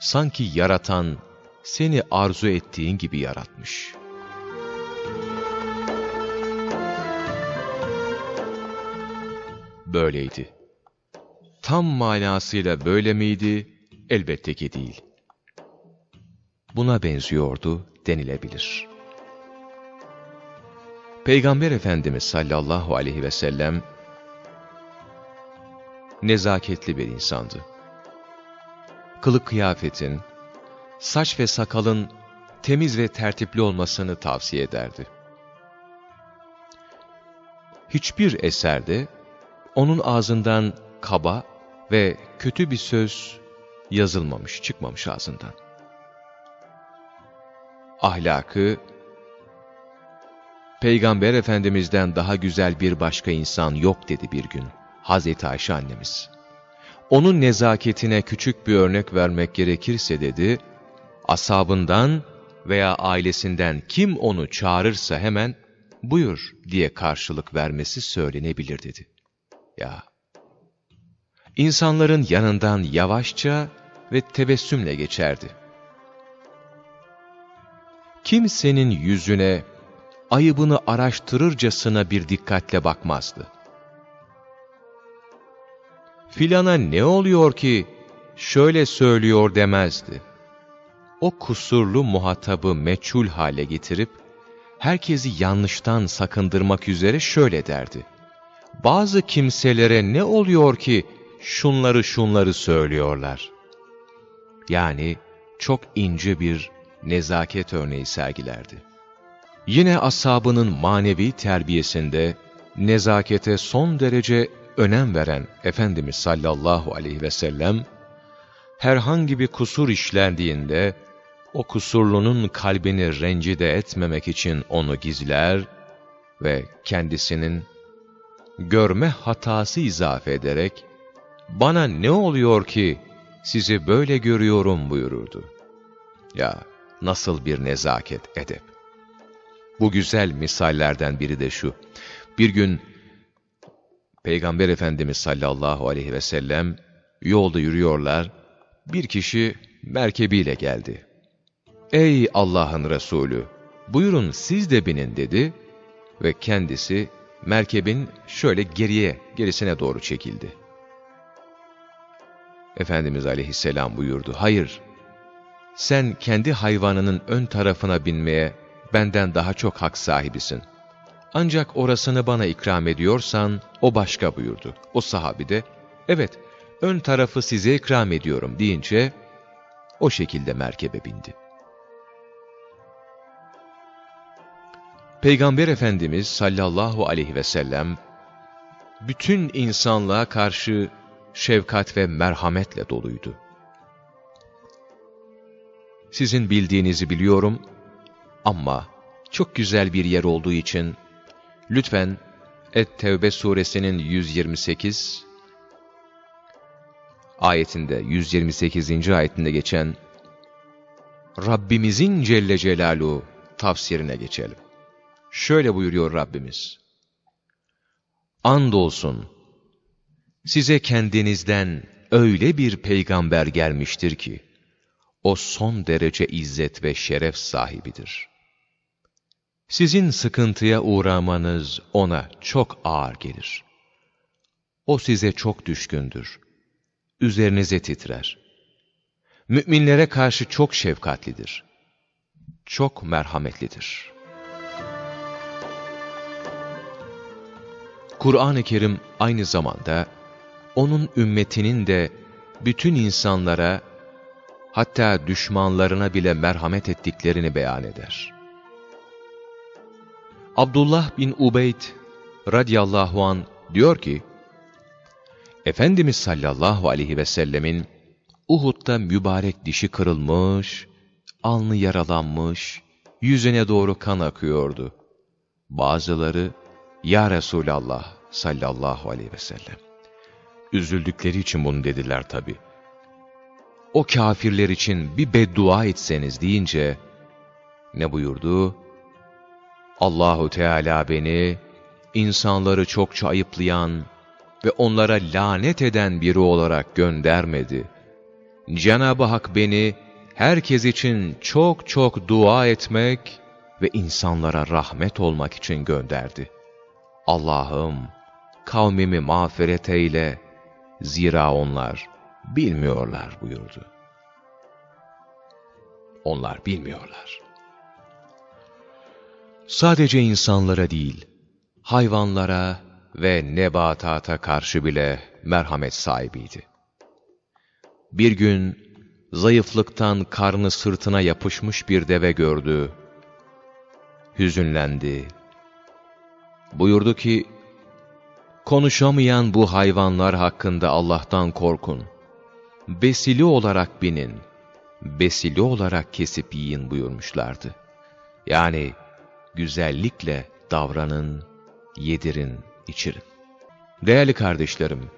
Sanki yaratan seni arzu ettiğin gibi yaratmış. Böyleydi. Tam manasıyla böyle miydi? Elbette ki değil. buna benziyordu denilebilir. Peygamber Efendimiz sallallahu aleyhi ve sellem nezaketli bir insandı. Kılık kıyafetin, saç ve sakalın temiz ve tertipli olmasını tavsiye ederdi. Hiçbir eserde onun ağzından kaba ve kötü bir söz yazılmamış, çıkmamış ağzından. Ahlakı, Peygamber Efendimiz'den daha güzel bir başka insan yok dedi bir gün Hazreti Ayşe annemiz. Onun nezaketine küçük bir örnek vermek gerekirse dedi, asabından veya ailesinden kim onu çağırırsa hemen buyur diye karşılık vermesi söylenebilir dedi. Ya, insanların yanından yavaşça ve tebessümle geçerdi. Kimsenin yüzüne ayıbını araştırırcasına bir dikkatle bakmazdı. Filana ne oluyor ki şöyle söylüyor demezdi. O kusurlu muhatabı meçhul hale getirip, herkesi yanlıştan sakındırmak üzere şöyle derdi. Bazı kimselere ne oluyor ki şunları şunları söylüyorlar. Yani çok ince bir nezaket örneği sergilerdi. Yine asabının manevi terbiyesinde nezakete son derece önem veren Efendimiz sallallahu aleyhi ve sellem, herhangi bir kusur işlendiğinde, o kusurlunun kalbini rencide etmemek için onu gizler ve kendisinin görme hatası izafe ederek, bana ne oluyor ki sizi böyle görüyorum buyururdu. Ya nasıl bir nezaket edep. Bu güzel misallerden biri de şu. Bir gün Peygamber Efendimiz sallallahu aleyhi ve sellem yolda yürüyorlar. Bir kişi merkebiyle geldi. Ey Allah'ın Resulü! Buyurun siz de binin dedi ve kendisi merkebin şöyle geriye, gerisine doğru çekildi. Efendimiz aleyhisselam buyurdu, hayır, sen kendi hayvanının ön tarafına binmeye benden daha çok hak sahibisin. Ancak orasını bana ikram ediyorsan, o başka buyurdu. O sahabi de, evet, ön tarafı size ikram ediyorum deyince, o şekilde merkebe bindi. Peygamber Efendimiz sallallahu aleyhi ve sellem, bütün insanlığa karşı şefkat ve merhametle doluydu. Sizin bildiğinizi biliyorum ama çok güzel bir yer olduğu için lütfen Et-Tevbe suresinin 128 ayetinde 128. ayetinde geçen Rabbimizin Celle Celaluhu tafsirine geçelim. Şöyle buyuruyor Rabbimiz. Andolsun size kendinizden öyle bir peygamber gelmiştir ki o son derece izzet ve şeref sahibidir. Sizin sıkıntıya uğramanız ona çok ağır gelir. O size çok düşkündür. Üzerinize titrer. Müminlere karşı çok şefkatlidir. Çok merhametlidir. Kur'an-ı Kerim aynı zamanda onun ümmetinin de bütün insanlara hatta düşmanlarına bile merhamet ettiklerini beyan eder. Abdullah bin Ubeyd radiyallahu an diyor ki, Efendimiz sallallahu aleyhi ve sellemin Uhud'da mübarek dişi kırılmış, alnı yaralanmış, yüzüne doğru kan akıyordu. Bazıları, Ya Resulallah sallallahu aleyhi ve sellem. Üzüldükleri için bunu dediler tabi. O kafirler için bir beddua etseniz deyince, ne buyurdu? Allahu Teala beni, insanları çokça ayıplayan ve onlara lanet eden biri olarak göndermedi. Cenab-ı Hak beni, herkes için çok çok dua etmek ve insanlara rahmet olmak için gönderdi. Allah'ım, kavmimi mağfiret eyle, zira onlar bilmiyorlar buyurdu. onlar bilmiyorlar. Sadece insanlara değil, hayvanlara ve nebatata karşı bile merhamet sahibiydi. Bir gün zayıflıktan karnı sırtına yapışmış bir deve gördü. Hüzünlendi. Buyurdu ki, konuşamayan bu hayvanlar hakkında Allah'tan korkun. Besili olarak binin, besili olarak kesip yiyin buyurmuşlardı. Yani güzellikle davranın, yedirin, içirin. Değerli kardeşlerim,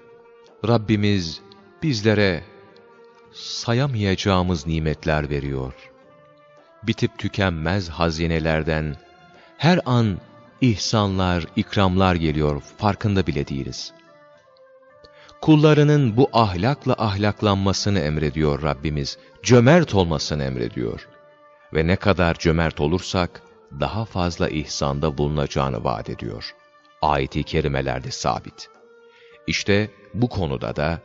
Rabbimiz bizlere sayamayacağımız nimetler veriyor. Bitip tükenmez hazinelerden her an ihsanlar, ikramlar geliyor, farkında bile değiliz. Kullarının bu ahlakla ahlaklanmasını emrediyor Rabbimiz, cömert olmasını emrediyor. Ve ne kadar cömert olursak, daha fazla ihsanda bulunacağını vaat ediyor. Ayet-i kerimelerde sabit. İşte bu konuda da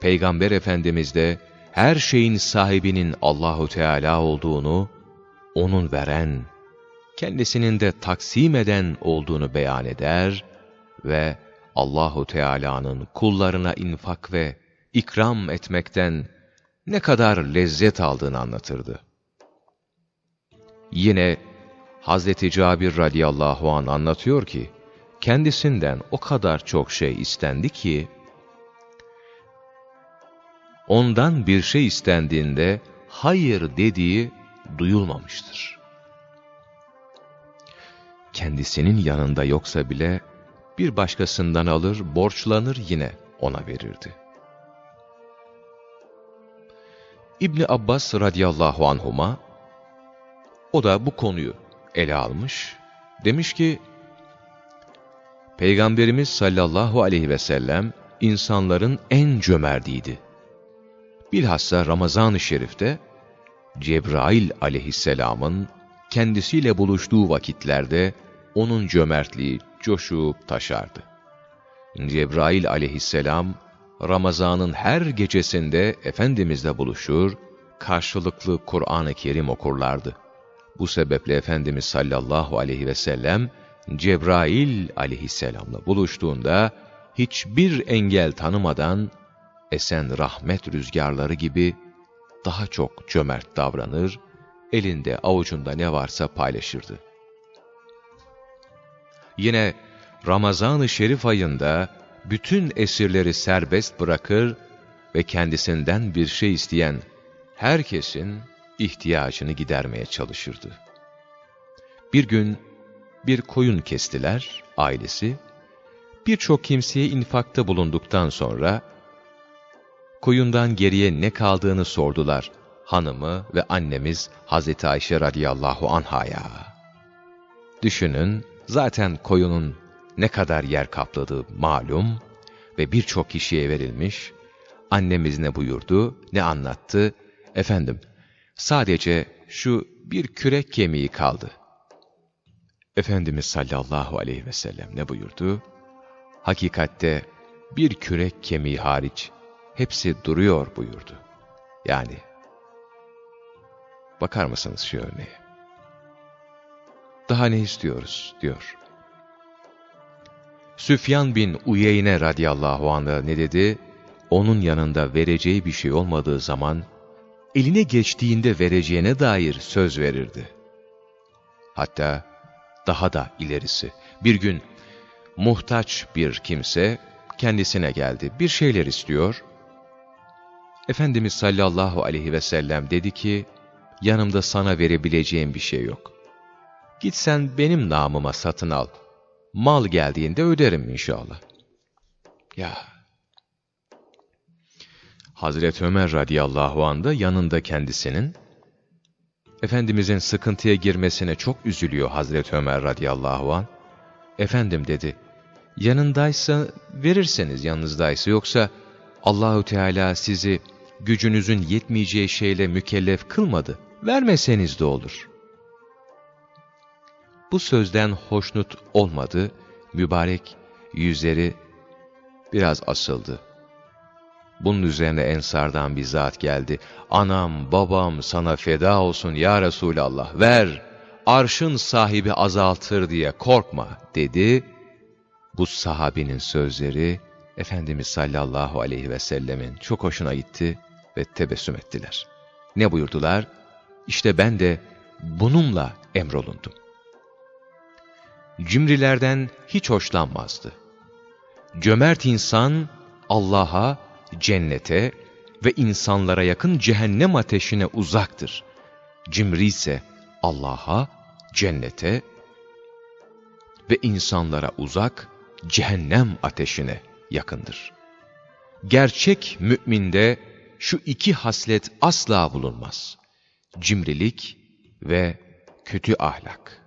Peygamber Efendimiz de her şeyin sahibinin Allahu Teala olduğunu, onun veren, kendisinin de taksim eden olduğunu beyan eder ve Allahu Teala'nın kullarına infak ve ikram etmekten ne kadar lezzet aldığını anlatırdı. Yine Hazreti Cabir radıyallahu an anlatıyor ki, kendisinden o kadar çok şey istendi ki, ondan bir şey istendiğinde hayır dediği duyulmamıştır. Kendisinin yanında yoksa bile bir başkasından alır, borçlanır yine ona verirdi. İbni Abbas radıyallahu anhuma, o da bu konuyu ele almış, demiş ki, Peygamberimiz sallallahu aleyhi ve sellem insanların en cömertiydi. Bilhassa Ramazan-ı Şerif'te Cebrail aleyhisselamın kendisiyle buluştuğu vakitlerde onun cömertliği coşup taşardı. Cebrail aleyhisselam Ramazan'ın her gecesinde Efendimizle buluşur, karşılıklı Kur'an-ı Kerim okurlardı. Bu sebeple Efendimiz sallallahu aleyhi ve sellem Cebrail aleyhisselamla buluştuğunda hiçbir engel tanımadan esen rahmet rüzgarları gibi daha çok cömert davranır, elinde avucunda ne varsa paylaşırdı. Yine Ramazan-ı Şerif ayında bütün esirleri serbest bırakır ve kendisinden bir şey isteyen herkesin ihtiyacını gidermeye çalışırdı. Bir gün bir koyun kestiler ailesi, birçok kimseye infakta bulunduktan sonra koyundan geriye ne kaldığını sordular hanımı ve annemiz Hazreti Ayşe radıyallahu anhaya. Düşünün, zaten koyunun ne kadar yer kapladığı malum ve birçok kişiye verilmiş, annemiz ne buyurdu, ne anlattı, efendim, sadece şu bir kürek kemiği kaldı. Efendimiz sallallahu aleyhi ve sellem ne buyurdu? Hakikatte bir kürek kemiği hariç hepsi duruyor buyurdu. Yani, bakar mısınız şu örneğe? Daha ne istiyoruz diyor. Süfyan bin Uyeyne radıyallahu anh ne dedi? Onun yanında vereceği bir şey olmadığı zaman, eline geçtiğinde vereceğine dair söz verirdi. Hatta daha da ilerisi, bir gün muhtaç bir kimse kendisine geldi, bir şeyler istiyor. Efendimiz sallallahu aleyhi ve sellem dedi ki, yanımda sana verebileceğim bir şey yok. Git sen benim namıma satın al. Mal geldiğinde öderim inşallah. Ya. Hazreti Ömer radıyallahu anh da yanında kendisinin, Efendimizin sıkıntıya girmesine çok üzülüyor Hazreti Ömer radıyallahu anh. Efendim dedi, yanındaysa verirseniz yanınızdaysa yoksa Allahü Teala sizi gücünüzün yetmeyeceği şeyle mükellef kılmadı. Vermeseniz de olur. Bu sözden hoşnut olmadı, mübarek yüzleri biraz asıldı. Bunun üzerine Ensardan bir zat geldi. Anam, babam sana feda olsun ya Resulallah, ver, arşın sahibi azaltır diye korkma dedi. Bu sahabinin sözleri, Efendimiz sallallahu aleyhi ve sellemin çok hoşuna gitti ve tebessüm ettiler. Ne buyurdular? İşte ben de bununla emrolundum. Cimrilerden hiç hoşlanmazdı. Cömert insan Allah'a, cennete ve insanlara yakın cehennem ateşine uzaktır. Cimri ise Allah'a, cennete ve insanlara uzak, cehennem ateşine yakındır. Gerçek müminde şu iki haslet asla bulunmaz. Cimrilik ve kötü ahlak.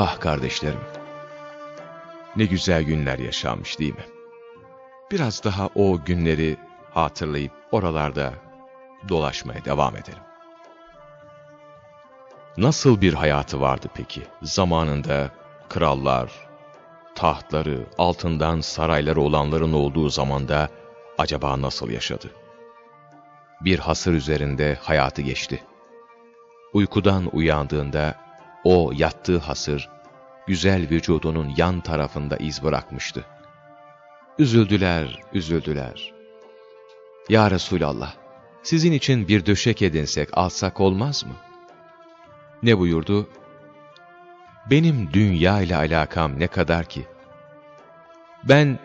Ah kardeşlerim, ne güzel günler yaşanmış değil mi? Biraz daha o günleri hatırlayıp oralarda dolaşmaya devam edelim. Nasıl bir hayatı vardı peki? Zamanında krallar, tahtları, altından sarayları olanların olduğu zamanda acaba nasıl yaşadı? Bir hasır üzerinde hayatı geçti. Uykudan uyandığında o yattığı hasır, güzel vücudunun yan tarafında iz bırakmıştı. Üzüldüler, üzüldüler. Ya Resulallah, sizin için bir döşek edinsek, alsak olmaz mı? Ne buyurdu? Benim dünya ile alakam ne kadar ki? Ben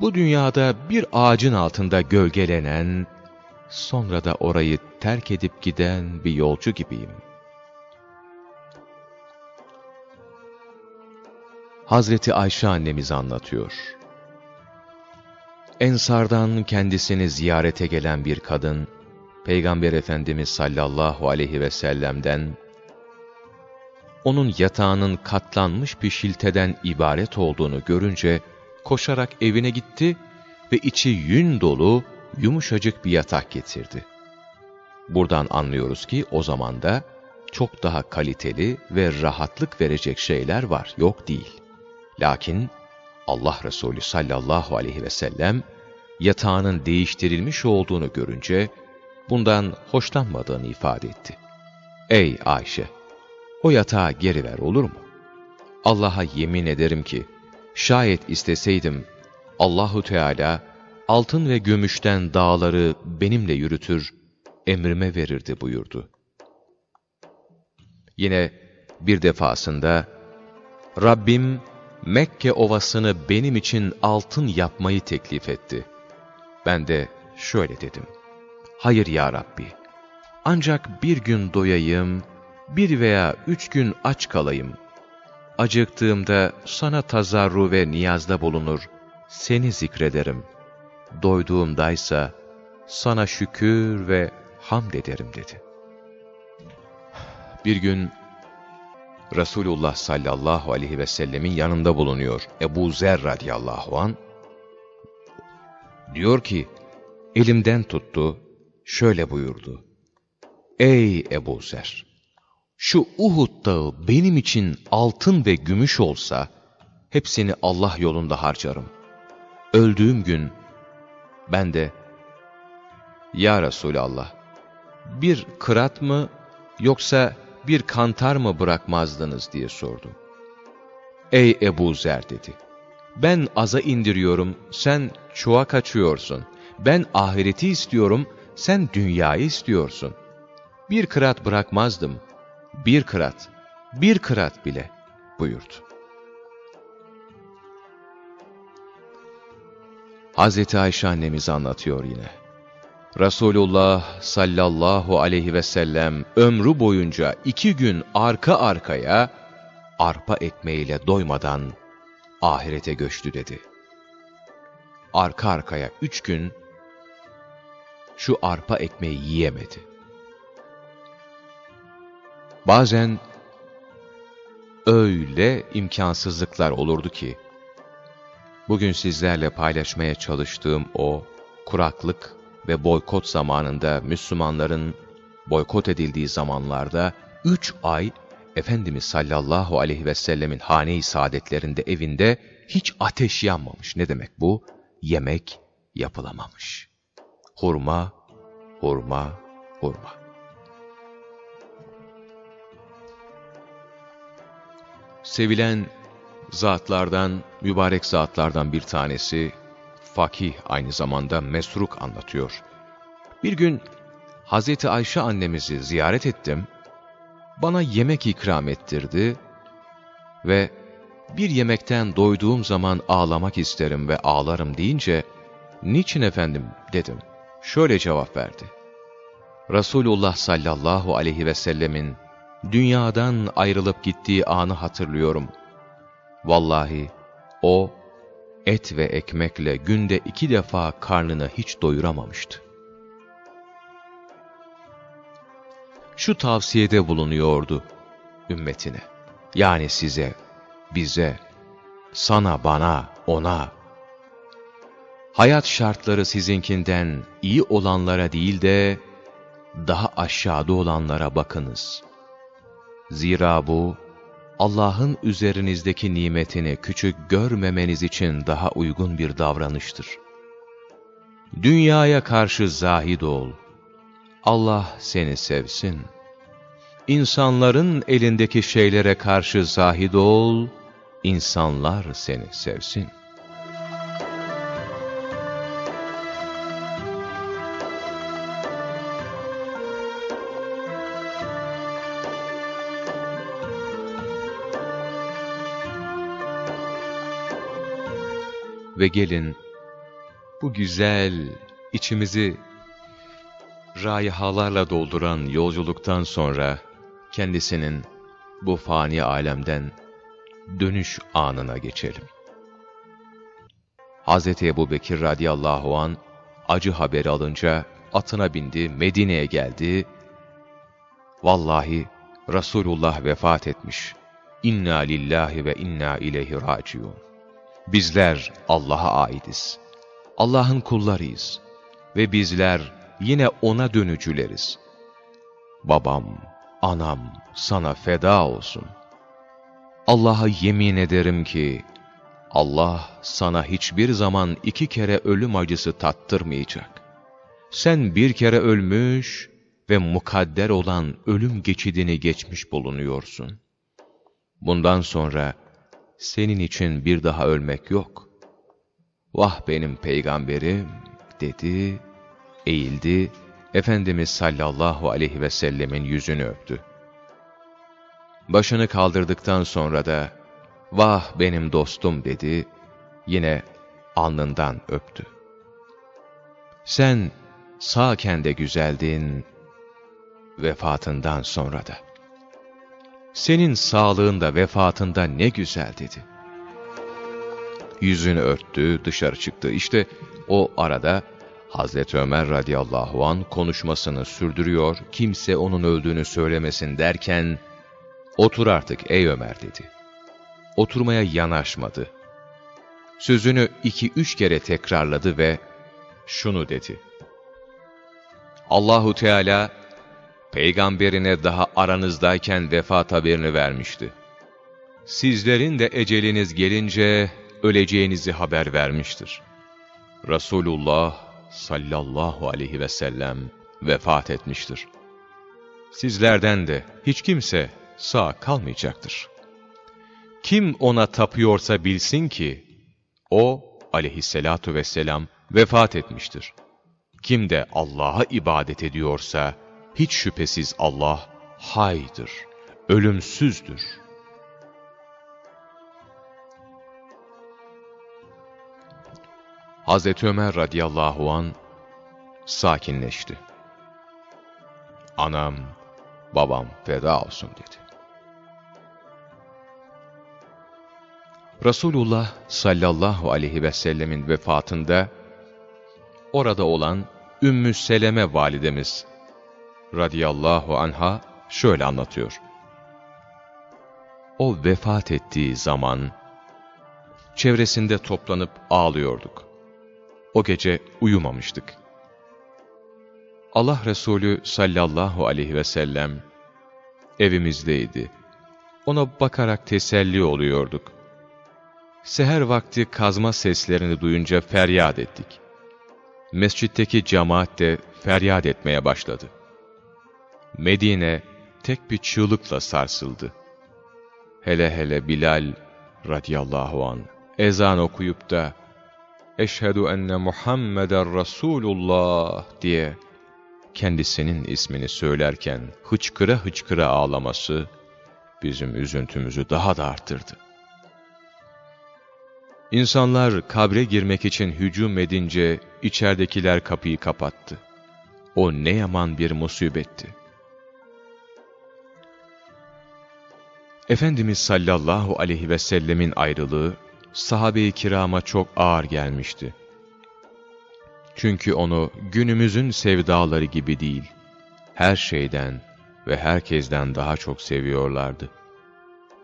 bu dünyada bir ağacın altında gölgelenen, sonra da orayı terk edip giden bir yolcu gibiyim. Hazreti Ayşe annemiz anlatıyor. Ensardan kendisini ziyarete gelen bir kadın, Peygamber Efendimiz sallallahu aleyhi ve sellem'den onun yatağının katlanmış bir şilteden ibaret olduğunu görünce koşarak evine gitti ve içi yün dolu yumuşacık bir yatak getirdi. Buradan anlıyoruz ki o zaman da çok daha kaliteli ve rahatlık verecek şeyler var, yok değil. Lakin Allah Resulü sallallahu aleyhi ve sellem yatağının değiştirilmiş olduğunu görünce bundan hoşlanmadığını ifade etti. Ey Ayşe! O yatağı geri ver olur mu? Allah'a yemin ederim ki, şayet isteseydim, Allahu Teala altın ve gümüşten dağları benimle yürütür, emrime verirdi buyurdu. Yine bir defasında, Rabbim Mekke ovasını benim için altın yapmayı teklif etti. Ben de şöyle dedim, Hayır ya Rabbi, ancak bir gün doyayım, bir veya üç gün aç kalayım. Acıktığımda sana tazarru ve niyazda bulunur, seni zikrederim. Doyduğumdaysa sana şükür ve hamd ederim dedi. Bir gün Resulullah sallallahu aleyhi ve sellemin yanında bulunuyor Ebu Zer radiyallahu an. Diyor ki, elimden tuttu, şöyle buyurdu. Ey Ebu Zer! şu Uhud dağı benim için altın ve gümüş olsa, hepsini Allah yolunda harcarım. Öldüğüm gün, ben de, Ya Resulallah, bir kırat mı, yoksa bir kantar mı bırakmazdınız diye sordum. Ey Ebu Zer dedi, ben aza indiriyorum, sen çoğa kaçıyorsun. Ben ahireti istiyorum, sen dünyayı istiyorsun. Bir kırat bırakmazdım.'' bir kırat, bir kırat bile buyurdu. Hazreti Ayşe annemiz anlatıyor yine. Resulullah sallallahu aleyhi ve sellem ömrü boyunca iki gün arka arkaya arpa ekmeğiyle doymadan ahirete göçtü dedi. Arka arkaya üç gün şu arpa ekmeği yiyemedi. Bazen öyle imkansızlıklar olurdu ki, bugün sizlerle paylaşmaya çalıştığım o kuraklık ve boykot zamanında Müslümanların boykot edildiği zamanlarda üç ay Efendimiz sallallahu aleyhi ve sellemin hane-i saadetlerinde evinde hiç ateş yanmamış. Ne demek bu? Yemek yapılamamış. Hurma, hurma, hurma. Sevilen zatlardan, mübarek zatlardan bir tanesi, fakih aynı zamanda Mesruk anlatıyor. Bir gün Hazreti Ayşe annemizi ziyaret ettim, bana yemek ikram ettirdi ve bir yemekten doyduğum zaman ağlamak isterim ve ağlarım deyince, niçin efendim dedim. Şöyle cevap verdi. Resulullah sallallahu aleyhi ve sellemin dünyadan ayrılıp gittiği anı hatırlıyorum. Vallahi o et ve ekmekle günde iki defa karnını hiç doyuramamıştı. Şu tavsiyede bulunuyordu ümmetine. Yani size, bize, sana, bana, ona. Hayat şartları sizinkinden iyi olanlara değil de daha aşağıda olanlara bakınız. Zira bu, Allah'ın üzerinizdeki nimetini küçük görmemeniz için daha uygun bir davranıştır. Dünyaya karşı zahid ol. Allah seni sevsin. İnsanların elindeki şeylere karşı zahid ol, insanlar seni sevsin.'' Ve gelin bu güzel, içimizi raihalarla dolduran yolculuktan sonra kendisinin bu fani alemden dönüş anına geçelim. Hz. Ebu Bekir radıyallahu an acı haberi alınca atına bindi, Medine'ye geldi. Vallahi Resulullah vefat etmiş. İnna lillahi ve inna ileyhi raciun. Bizler Allah'a aidiz. Allah'ın kullarıyız. Ve bizler yine O'na dönücüleriz. Babam, anam sana feda olsun. Allah'a yemin ederim ki, Allah sana hiçbir zaman iki kere ölüm acısı tattırmayacak. Sen bir kere ölmüş ve mukadder olan ölüm geçidini geçmiş bulunuyorsun. Bundan sonra, senin için bir daha ölmek yok. Vah benim peygamberim dedi, eğildi, Efendimiz sallallahu aleyhi ve sellemin yüzünü öptü. Başını kaldırdıktan sonra da, vah benim dostum dedi, yine alnından öptü. Sen sağken de güzeldin, vefatından sonra da senin sağlığında, vefatında ne güzel dedi. Yüzünü örttü, dışarı çıktı. İşte o arada Hazreti Ömer radıyallahu an konuşmasını sürdürüyor, kimse onun öldüğünü söylemesin derken, otur artık ey Ömer dedi. Oturmaya yanaşmadı. Sözünü iki üç kere tekrarladı ve şunu dedi. Allahu Teala peygamberine daha aranızdayken vefat haberini vermişti. Sizlerin de eceliniz gelince öleceğinizi haber vermiştir. Resulullah sallallahu aleyhi ve sellem vefat etmiştir. Sizlerden de hiç kimse sağ kalmayacaktır. Kim ona tapıyorsa bilsin ki, o aleyhissalatu vesselam vefat etmiştir. Kim de Allah'a ibadet ediyorsa, hiç şüphesiz Allah haydır, ölümsüzdür. Hazreti Ömer radıyallahu an sakinleşti. Anam, babam feda olsun dedi. Resulullah sallallahu aleyhi ve sellemin vefatında orada olan Ümmü Seleme validemiz radıyallahu anha şöyle anlatıyor. O vefat ettiği zaman çevresinde toplanıp ağlıyorduk. O gece uyumamıştık. Allah Resulü sallallahu aleyhi ve sellem evimizdeydi. ona bakarak teselli oluyorduk. Seher vakti kazma seslerini duyunca feryat ettik. Mescitteki cemaat de feryat etmeye başladı. Medine tek bir çığlıkla sarsıldı. Hele hele Bilal radıyallahu an ezan okuyup da Eşhedü enne Muhammeden Resulullah diye kendisinin ismini söylerken hıçkıra hıçkıra ağlaması bizim üzüntümüzü daha da arttırdı. İnsanlar kabre girmek için hücum edince içeridekiler kapıyı kapattı. O ne yaman bir musibetti. Efendimiz sallallahu aleyhi ve sellemin ayrılığı sahabe-i kirama çok ağır gelmişti. Çünkü onu günümüzün sevdaları gibi değil, her şeyden ve herkesten daha çok seviyorlardı.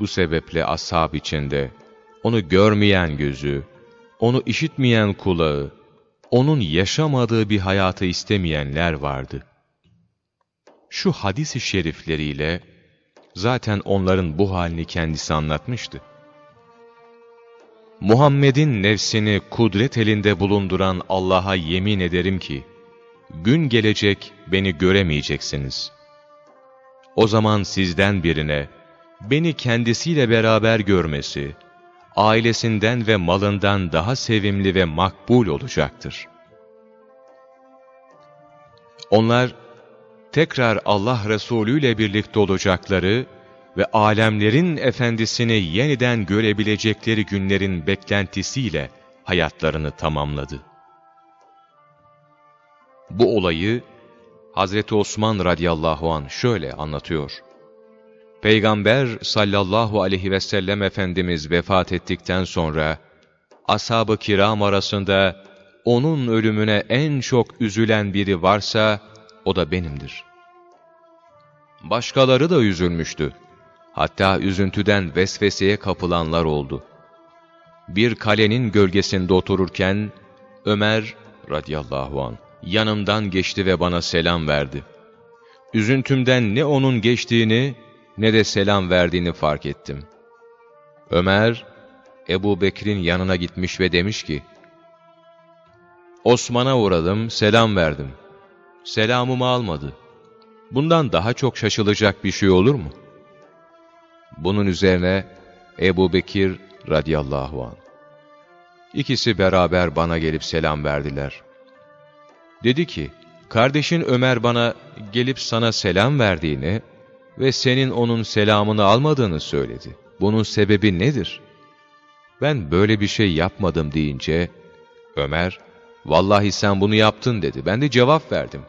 Bu sebeple ashab içinde onu görmeyen gözü, onu işitmeyen kulağı, onun yaşamadığı bir hayatı istemeyenler vardı. Şu hadis-i şerifleriyle zaten onların bu halini kendisi anlatmıştı. Muhammed'in nefsini kudret elinde bulunduran Allah'a yemin ederim ki, gün gelecek beni göremeyeceksiniz. O zaman sizden birine, beni kendisiyle beraber görmesi, ailesinden ve malından daha sevimli ve makbul olacaktır. Onlar, tekrar Allah Resulü ile birlikte olacakları ve alemlerin efendisini yeniden görebilecekleri günlerin beklentisiyle hayatlarını tamamladı. Bu olayı Hazreti Osman radıyallahu an şöyle anlatıyor. Peygamber sallallahu aleyhi ve sellem Efendimiz vefat ettikten sonra, ashab-ı kiram arasında onun ölümüne en çok üzülen biri varsa, o da benimdir. Başkaları da üzülmüştü. Hatta üzüntüden vesveseye kapılanlar oldu. Bir kalenin gölgesinde otururken, Ömer radıyallahu an yanımdan geçti ve bana selam verdi. Üzüntümden ne onun geçtiğini ne de selam verdiğini fark ettim. Ömer, Ebu Bekir'in yanına gitmiş ve demiş ki, Osman'a uğradım, selam verdim. Selamımı almadı. Bundan daha çok şaşılacak bir şey olur mu? Bunun üzerine Ebu Bekir radıyallahu an. İkisi beraber bana gelip selam verdiler. Dedi ki, kardeşin Ömer bana gelip sana selam verdiğini ve senin onun selamını almadığını söyledi. Bunun sebebi nedir? Ben böyle bir şey yapmadım deyince, Ömer, vallahi sen bunu yaptın dedi. Ben de cevap verdim.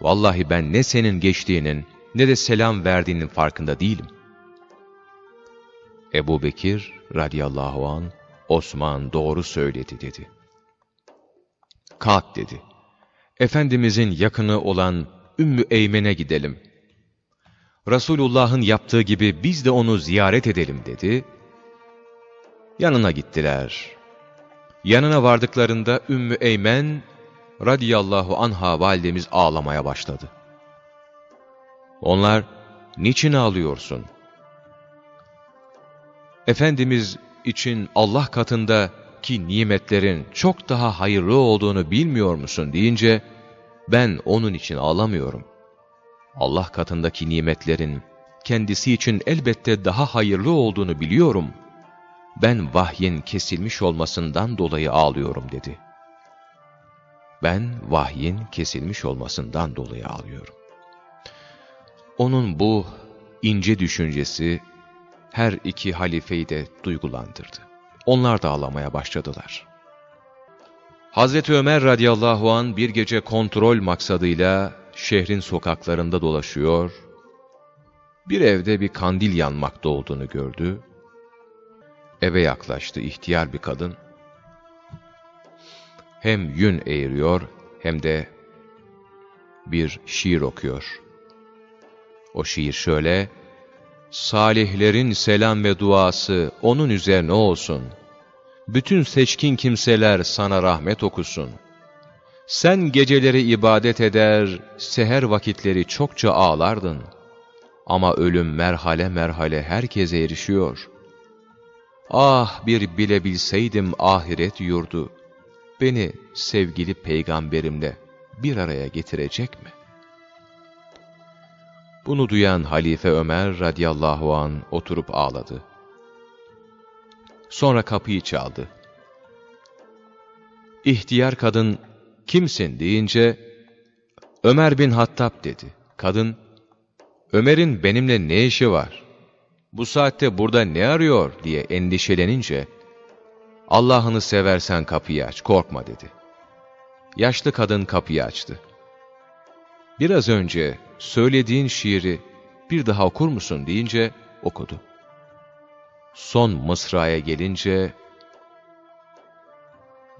Vallahi ben ne senin geçtiğinin ne de selam verdiğinin farkında değilim. Ebu Bekir radıyallahu an Osman doğru söyledi dedi. Kalk dedi. Efendimizin yakını olan Ümmü Eymen'e gidelim. Resulullah'ın yaptığı gibi biz de onu ziyaret edelim dedi. Yanına gittiler. Yanına vardıklarında Ümmü Eymen radıyallahu anha validemiz ağlamaya başladı. Onlar, niçin ağlıyorsun? Efendimiz için Allah katında ki nimetlerin çok daha hayırlı olduğunu bilmiyor musun deyince, ben onun için ağlamıyorum. Allah katındaki nimetlerin kendisi için elbette daha hayırlı olduğunu biliyorum. Ben vahyin kesilmiş olmasından dolayı ağlıyorum dedi. Ben vahyin kesilmiş olmasından dolayı ağlıyorum. Onun bu ince düşüncesi her iki halifeyi de duygulandırdı. Onlar da ağlamaya başladılar. Hazreti Ömer radıyallahu an bir gece kontrol maksadıyla şehrin sokaklarında dolaşıyor, bir evde bir kandil yanmakta olduğunu gördü. Eve yaklaştı ihtiyar bir kadın. Hem yün eğiriyor hem de bir şiir okuyor. O şiir şöyle, Salihlerin selam ve duası onun üzerine olsun. Bütün seçkin kimseler sana rahmet okusun. Sen geceleri ibadet eder, seher vakitleri çokça ağlardın. Ama ölüm merhale merhale herkese erişiyor. Ah bir bilebilseydim ahiret yurdu, beni sevgili peygamberimle bir araya getirecek mi? Bunu duyan Halife Ömer radıyallahu an oturup ağladı. Sonra kapıyı çaldı. İhtiyar kadın kimsin deyince Ömer bin Hattab dedi. Kadın Ömer'in benimle ne işi var? Bu saatte burada ne arıyor diye endişelenince Allah'ını seversen kapıyı aç, korkma dedi. Yaşlı kadın kapıyı açtı. Biraz önce söylediğin şiiri bir daha okur musun deyince okudu. Son mısraya gelince,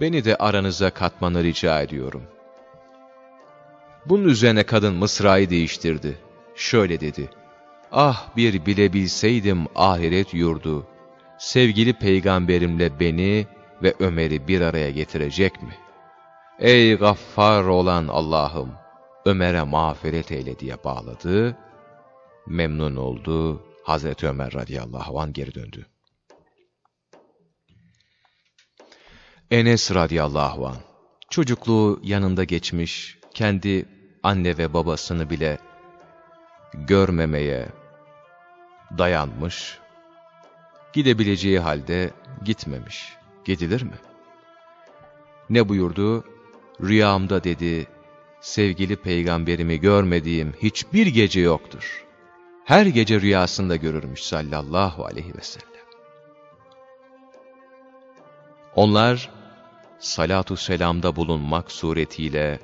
beni de aranıza katmanı rica ediyorum. Bunun üzerine kadın mısrayı değiştirdi. Şöyle dedi, ah bir bilebilseydim ahiret yurdu, sevgili peygamberimle beni ve Ömer'i bir araya getirecek mi? Ey gaffar olan Allah'ım! Ömer'e mağfiret eyle diye bağladı. Memnun oldu. Hazreti Ömer radıyallahu an geri döndü. Enes radıyallahu an çocukluğu yanında geçmiş, kendi anne ve babasını bile görmemeye dayanmış, gidebileceği halde gitmemiş. Gidilir mi? Ne buyurdu? Rüyamda dedi, sevgili peygamberimi görmediğim hiçbir gece yoktur. Her gece rüyasında görürmüş sallallahu aleyhi ve sellem. Onlar salatu selamda bulunmak suretiyle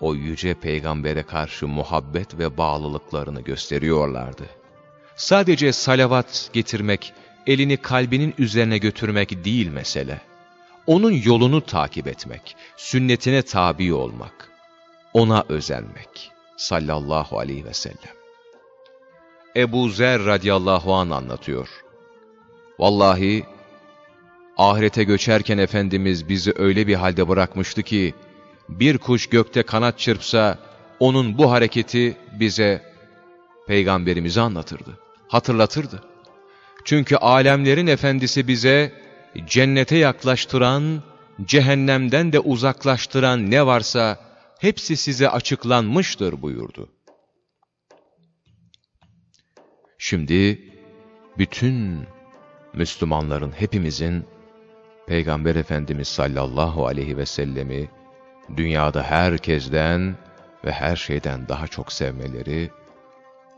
o yüce peygambere karşı muhabbet ve bağlılıklarını gösteriyorlardı. Sadece salavat getirmek, elini kalbinin üzerine götürmek değil mesele. Onun yolunu takip etmek, sünnetine tabi olmak ona özenmek sallallahu aleyhi ve sellem. Ebu Zer radıyallahu an anlatıyor. Vallahi ahirete göçerken Efendimiz bizi öyle bir halde bırakmıştı ki, bir kuş gökte kanat çırpsa, onun bu hareketi bize, peygamberimizi anlatırdı, hatırlatırdı. Çünkü alemlerin efendisi bize, cennete yaklaştıran, cehennemden de uzaklaştıran ne varsa, hepsi size açıklanmıştır buyurdu. Şimdi bütün Müslümanların hepimizin Peygamber Efendimiz sallallahu aleyhi ve sellemi dünyada herkesten ve her şeyden daha çok sevmeleri,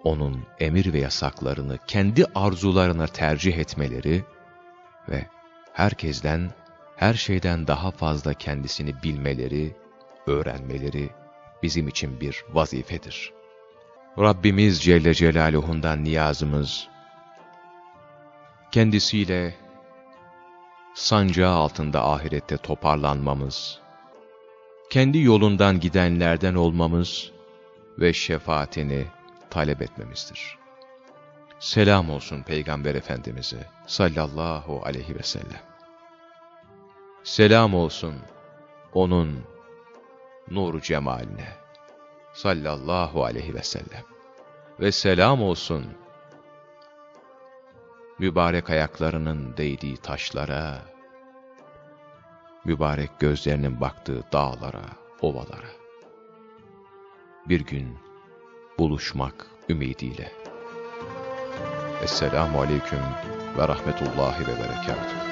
onun emir ve yasaklarını kendi arzularına tercih etmeleri ve herkesten, her şeyden daha fazla kendisini bilmeleri öğrenmeleri bizim için bir vazifedir. Rabbimiz Celle Celaluhu'ndan niyazımız, kendisiyle sancağı altında ahirette toparlanmamız, kendi yolundan gidenlerden olmamız ve şefaatini talep etmemizdir. Selam olsun Peygamber Efendimiz'e sallallahu aleyhi ve sellem. Selam olsun onun nuru cemaline sallallahu aleyhi ve sellem ve selam olsun mübarek ayaklarının değdiği taşlara, mübarek gözlerinin baktığı dağlara, ovalara. Bir gün buluşmak ümidiyle. Esselamu Aleyküm ve Rahmetullahi ve Berekatuhu.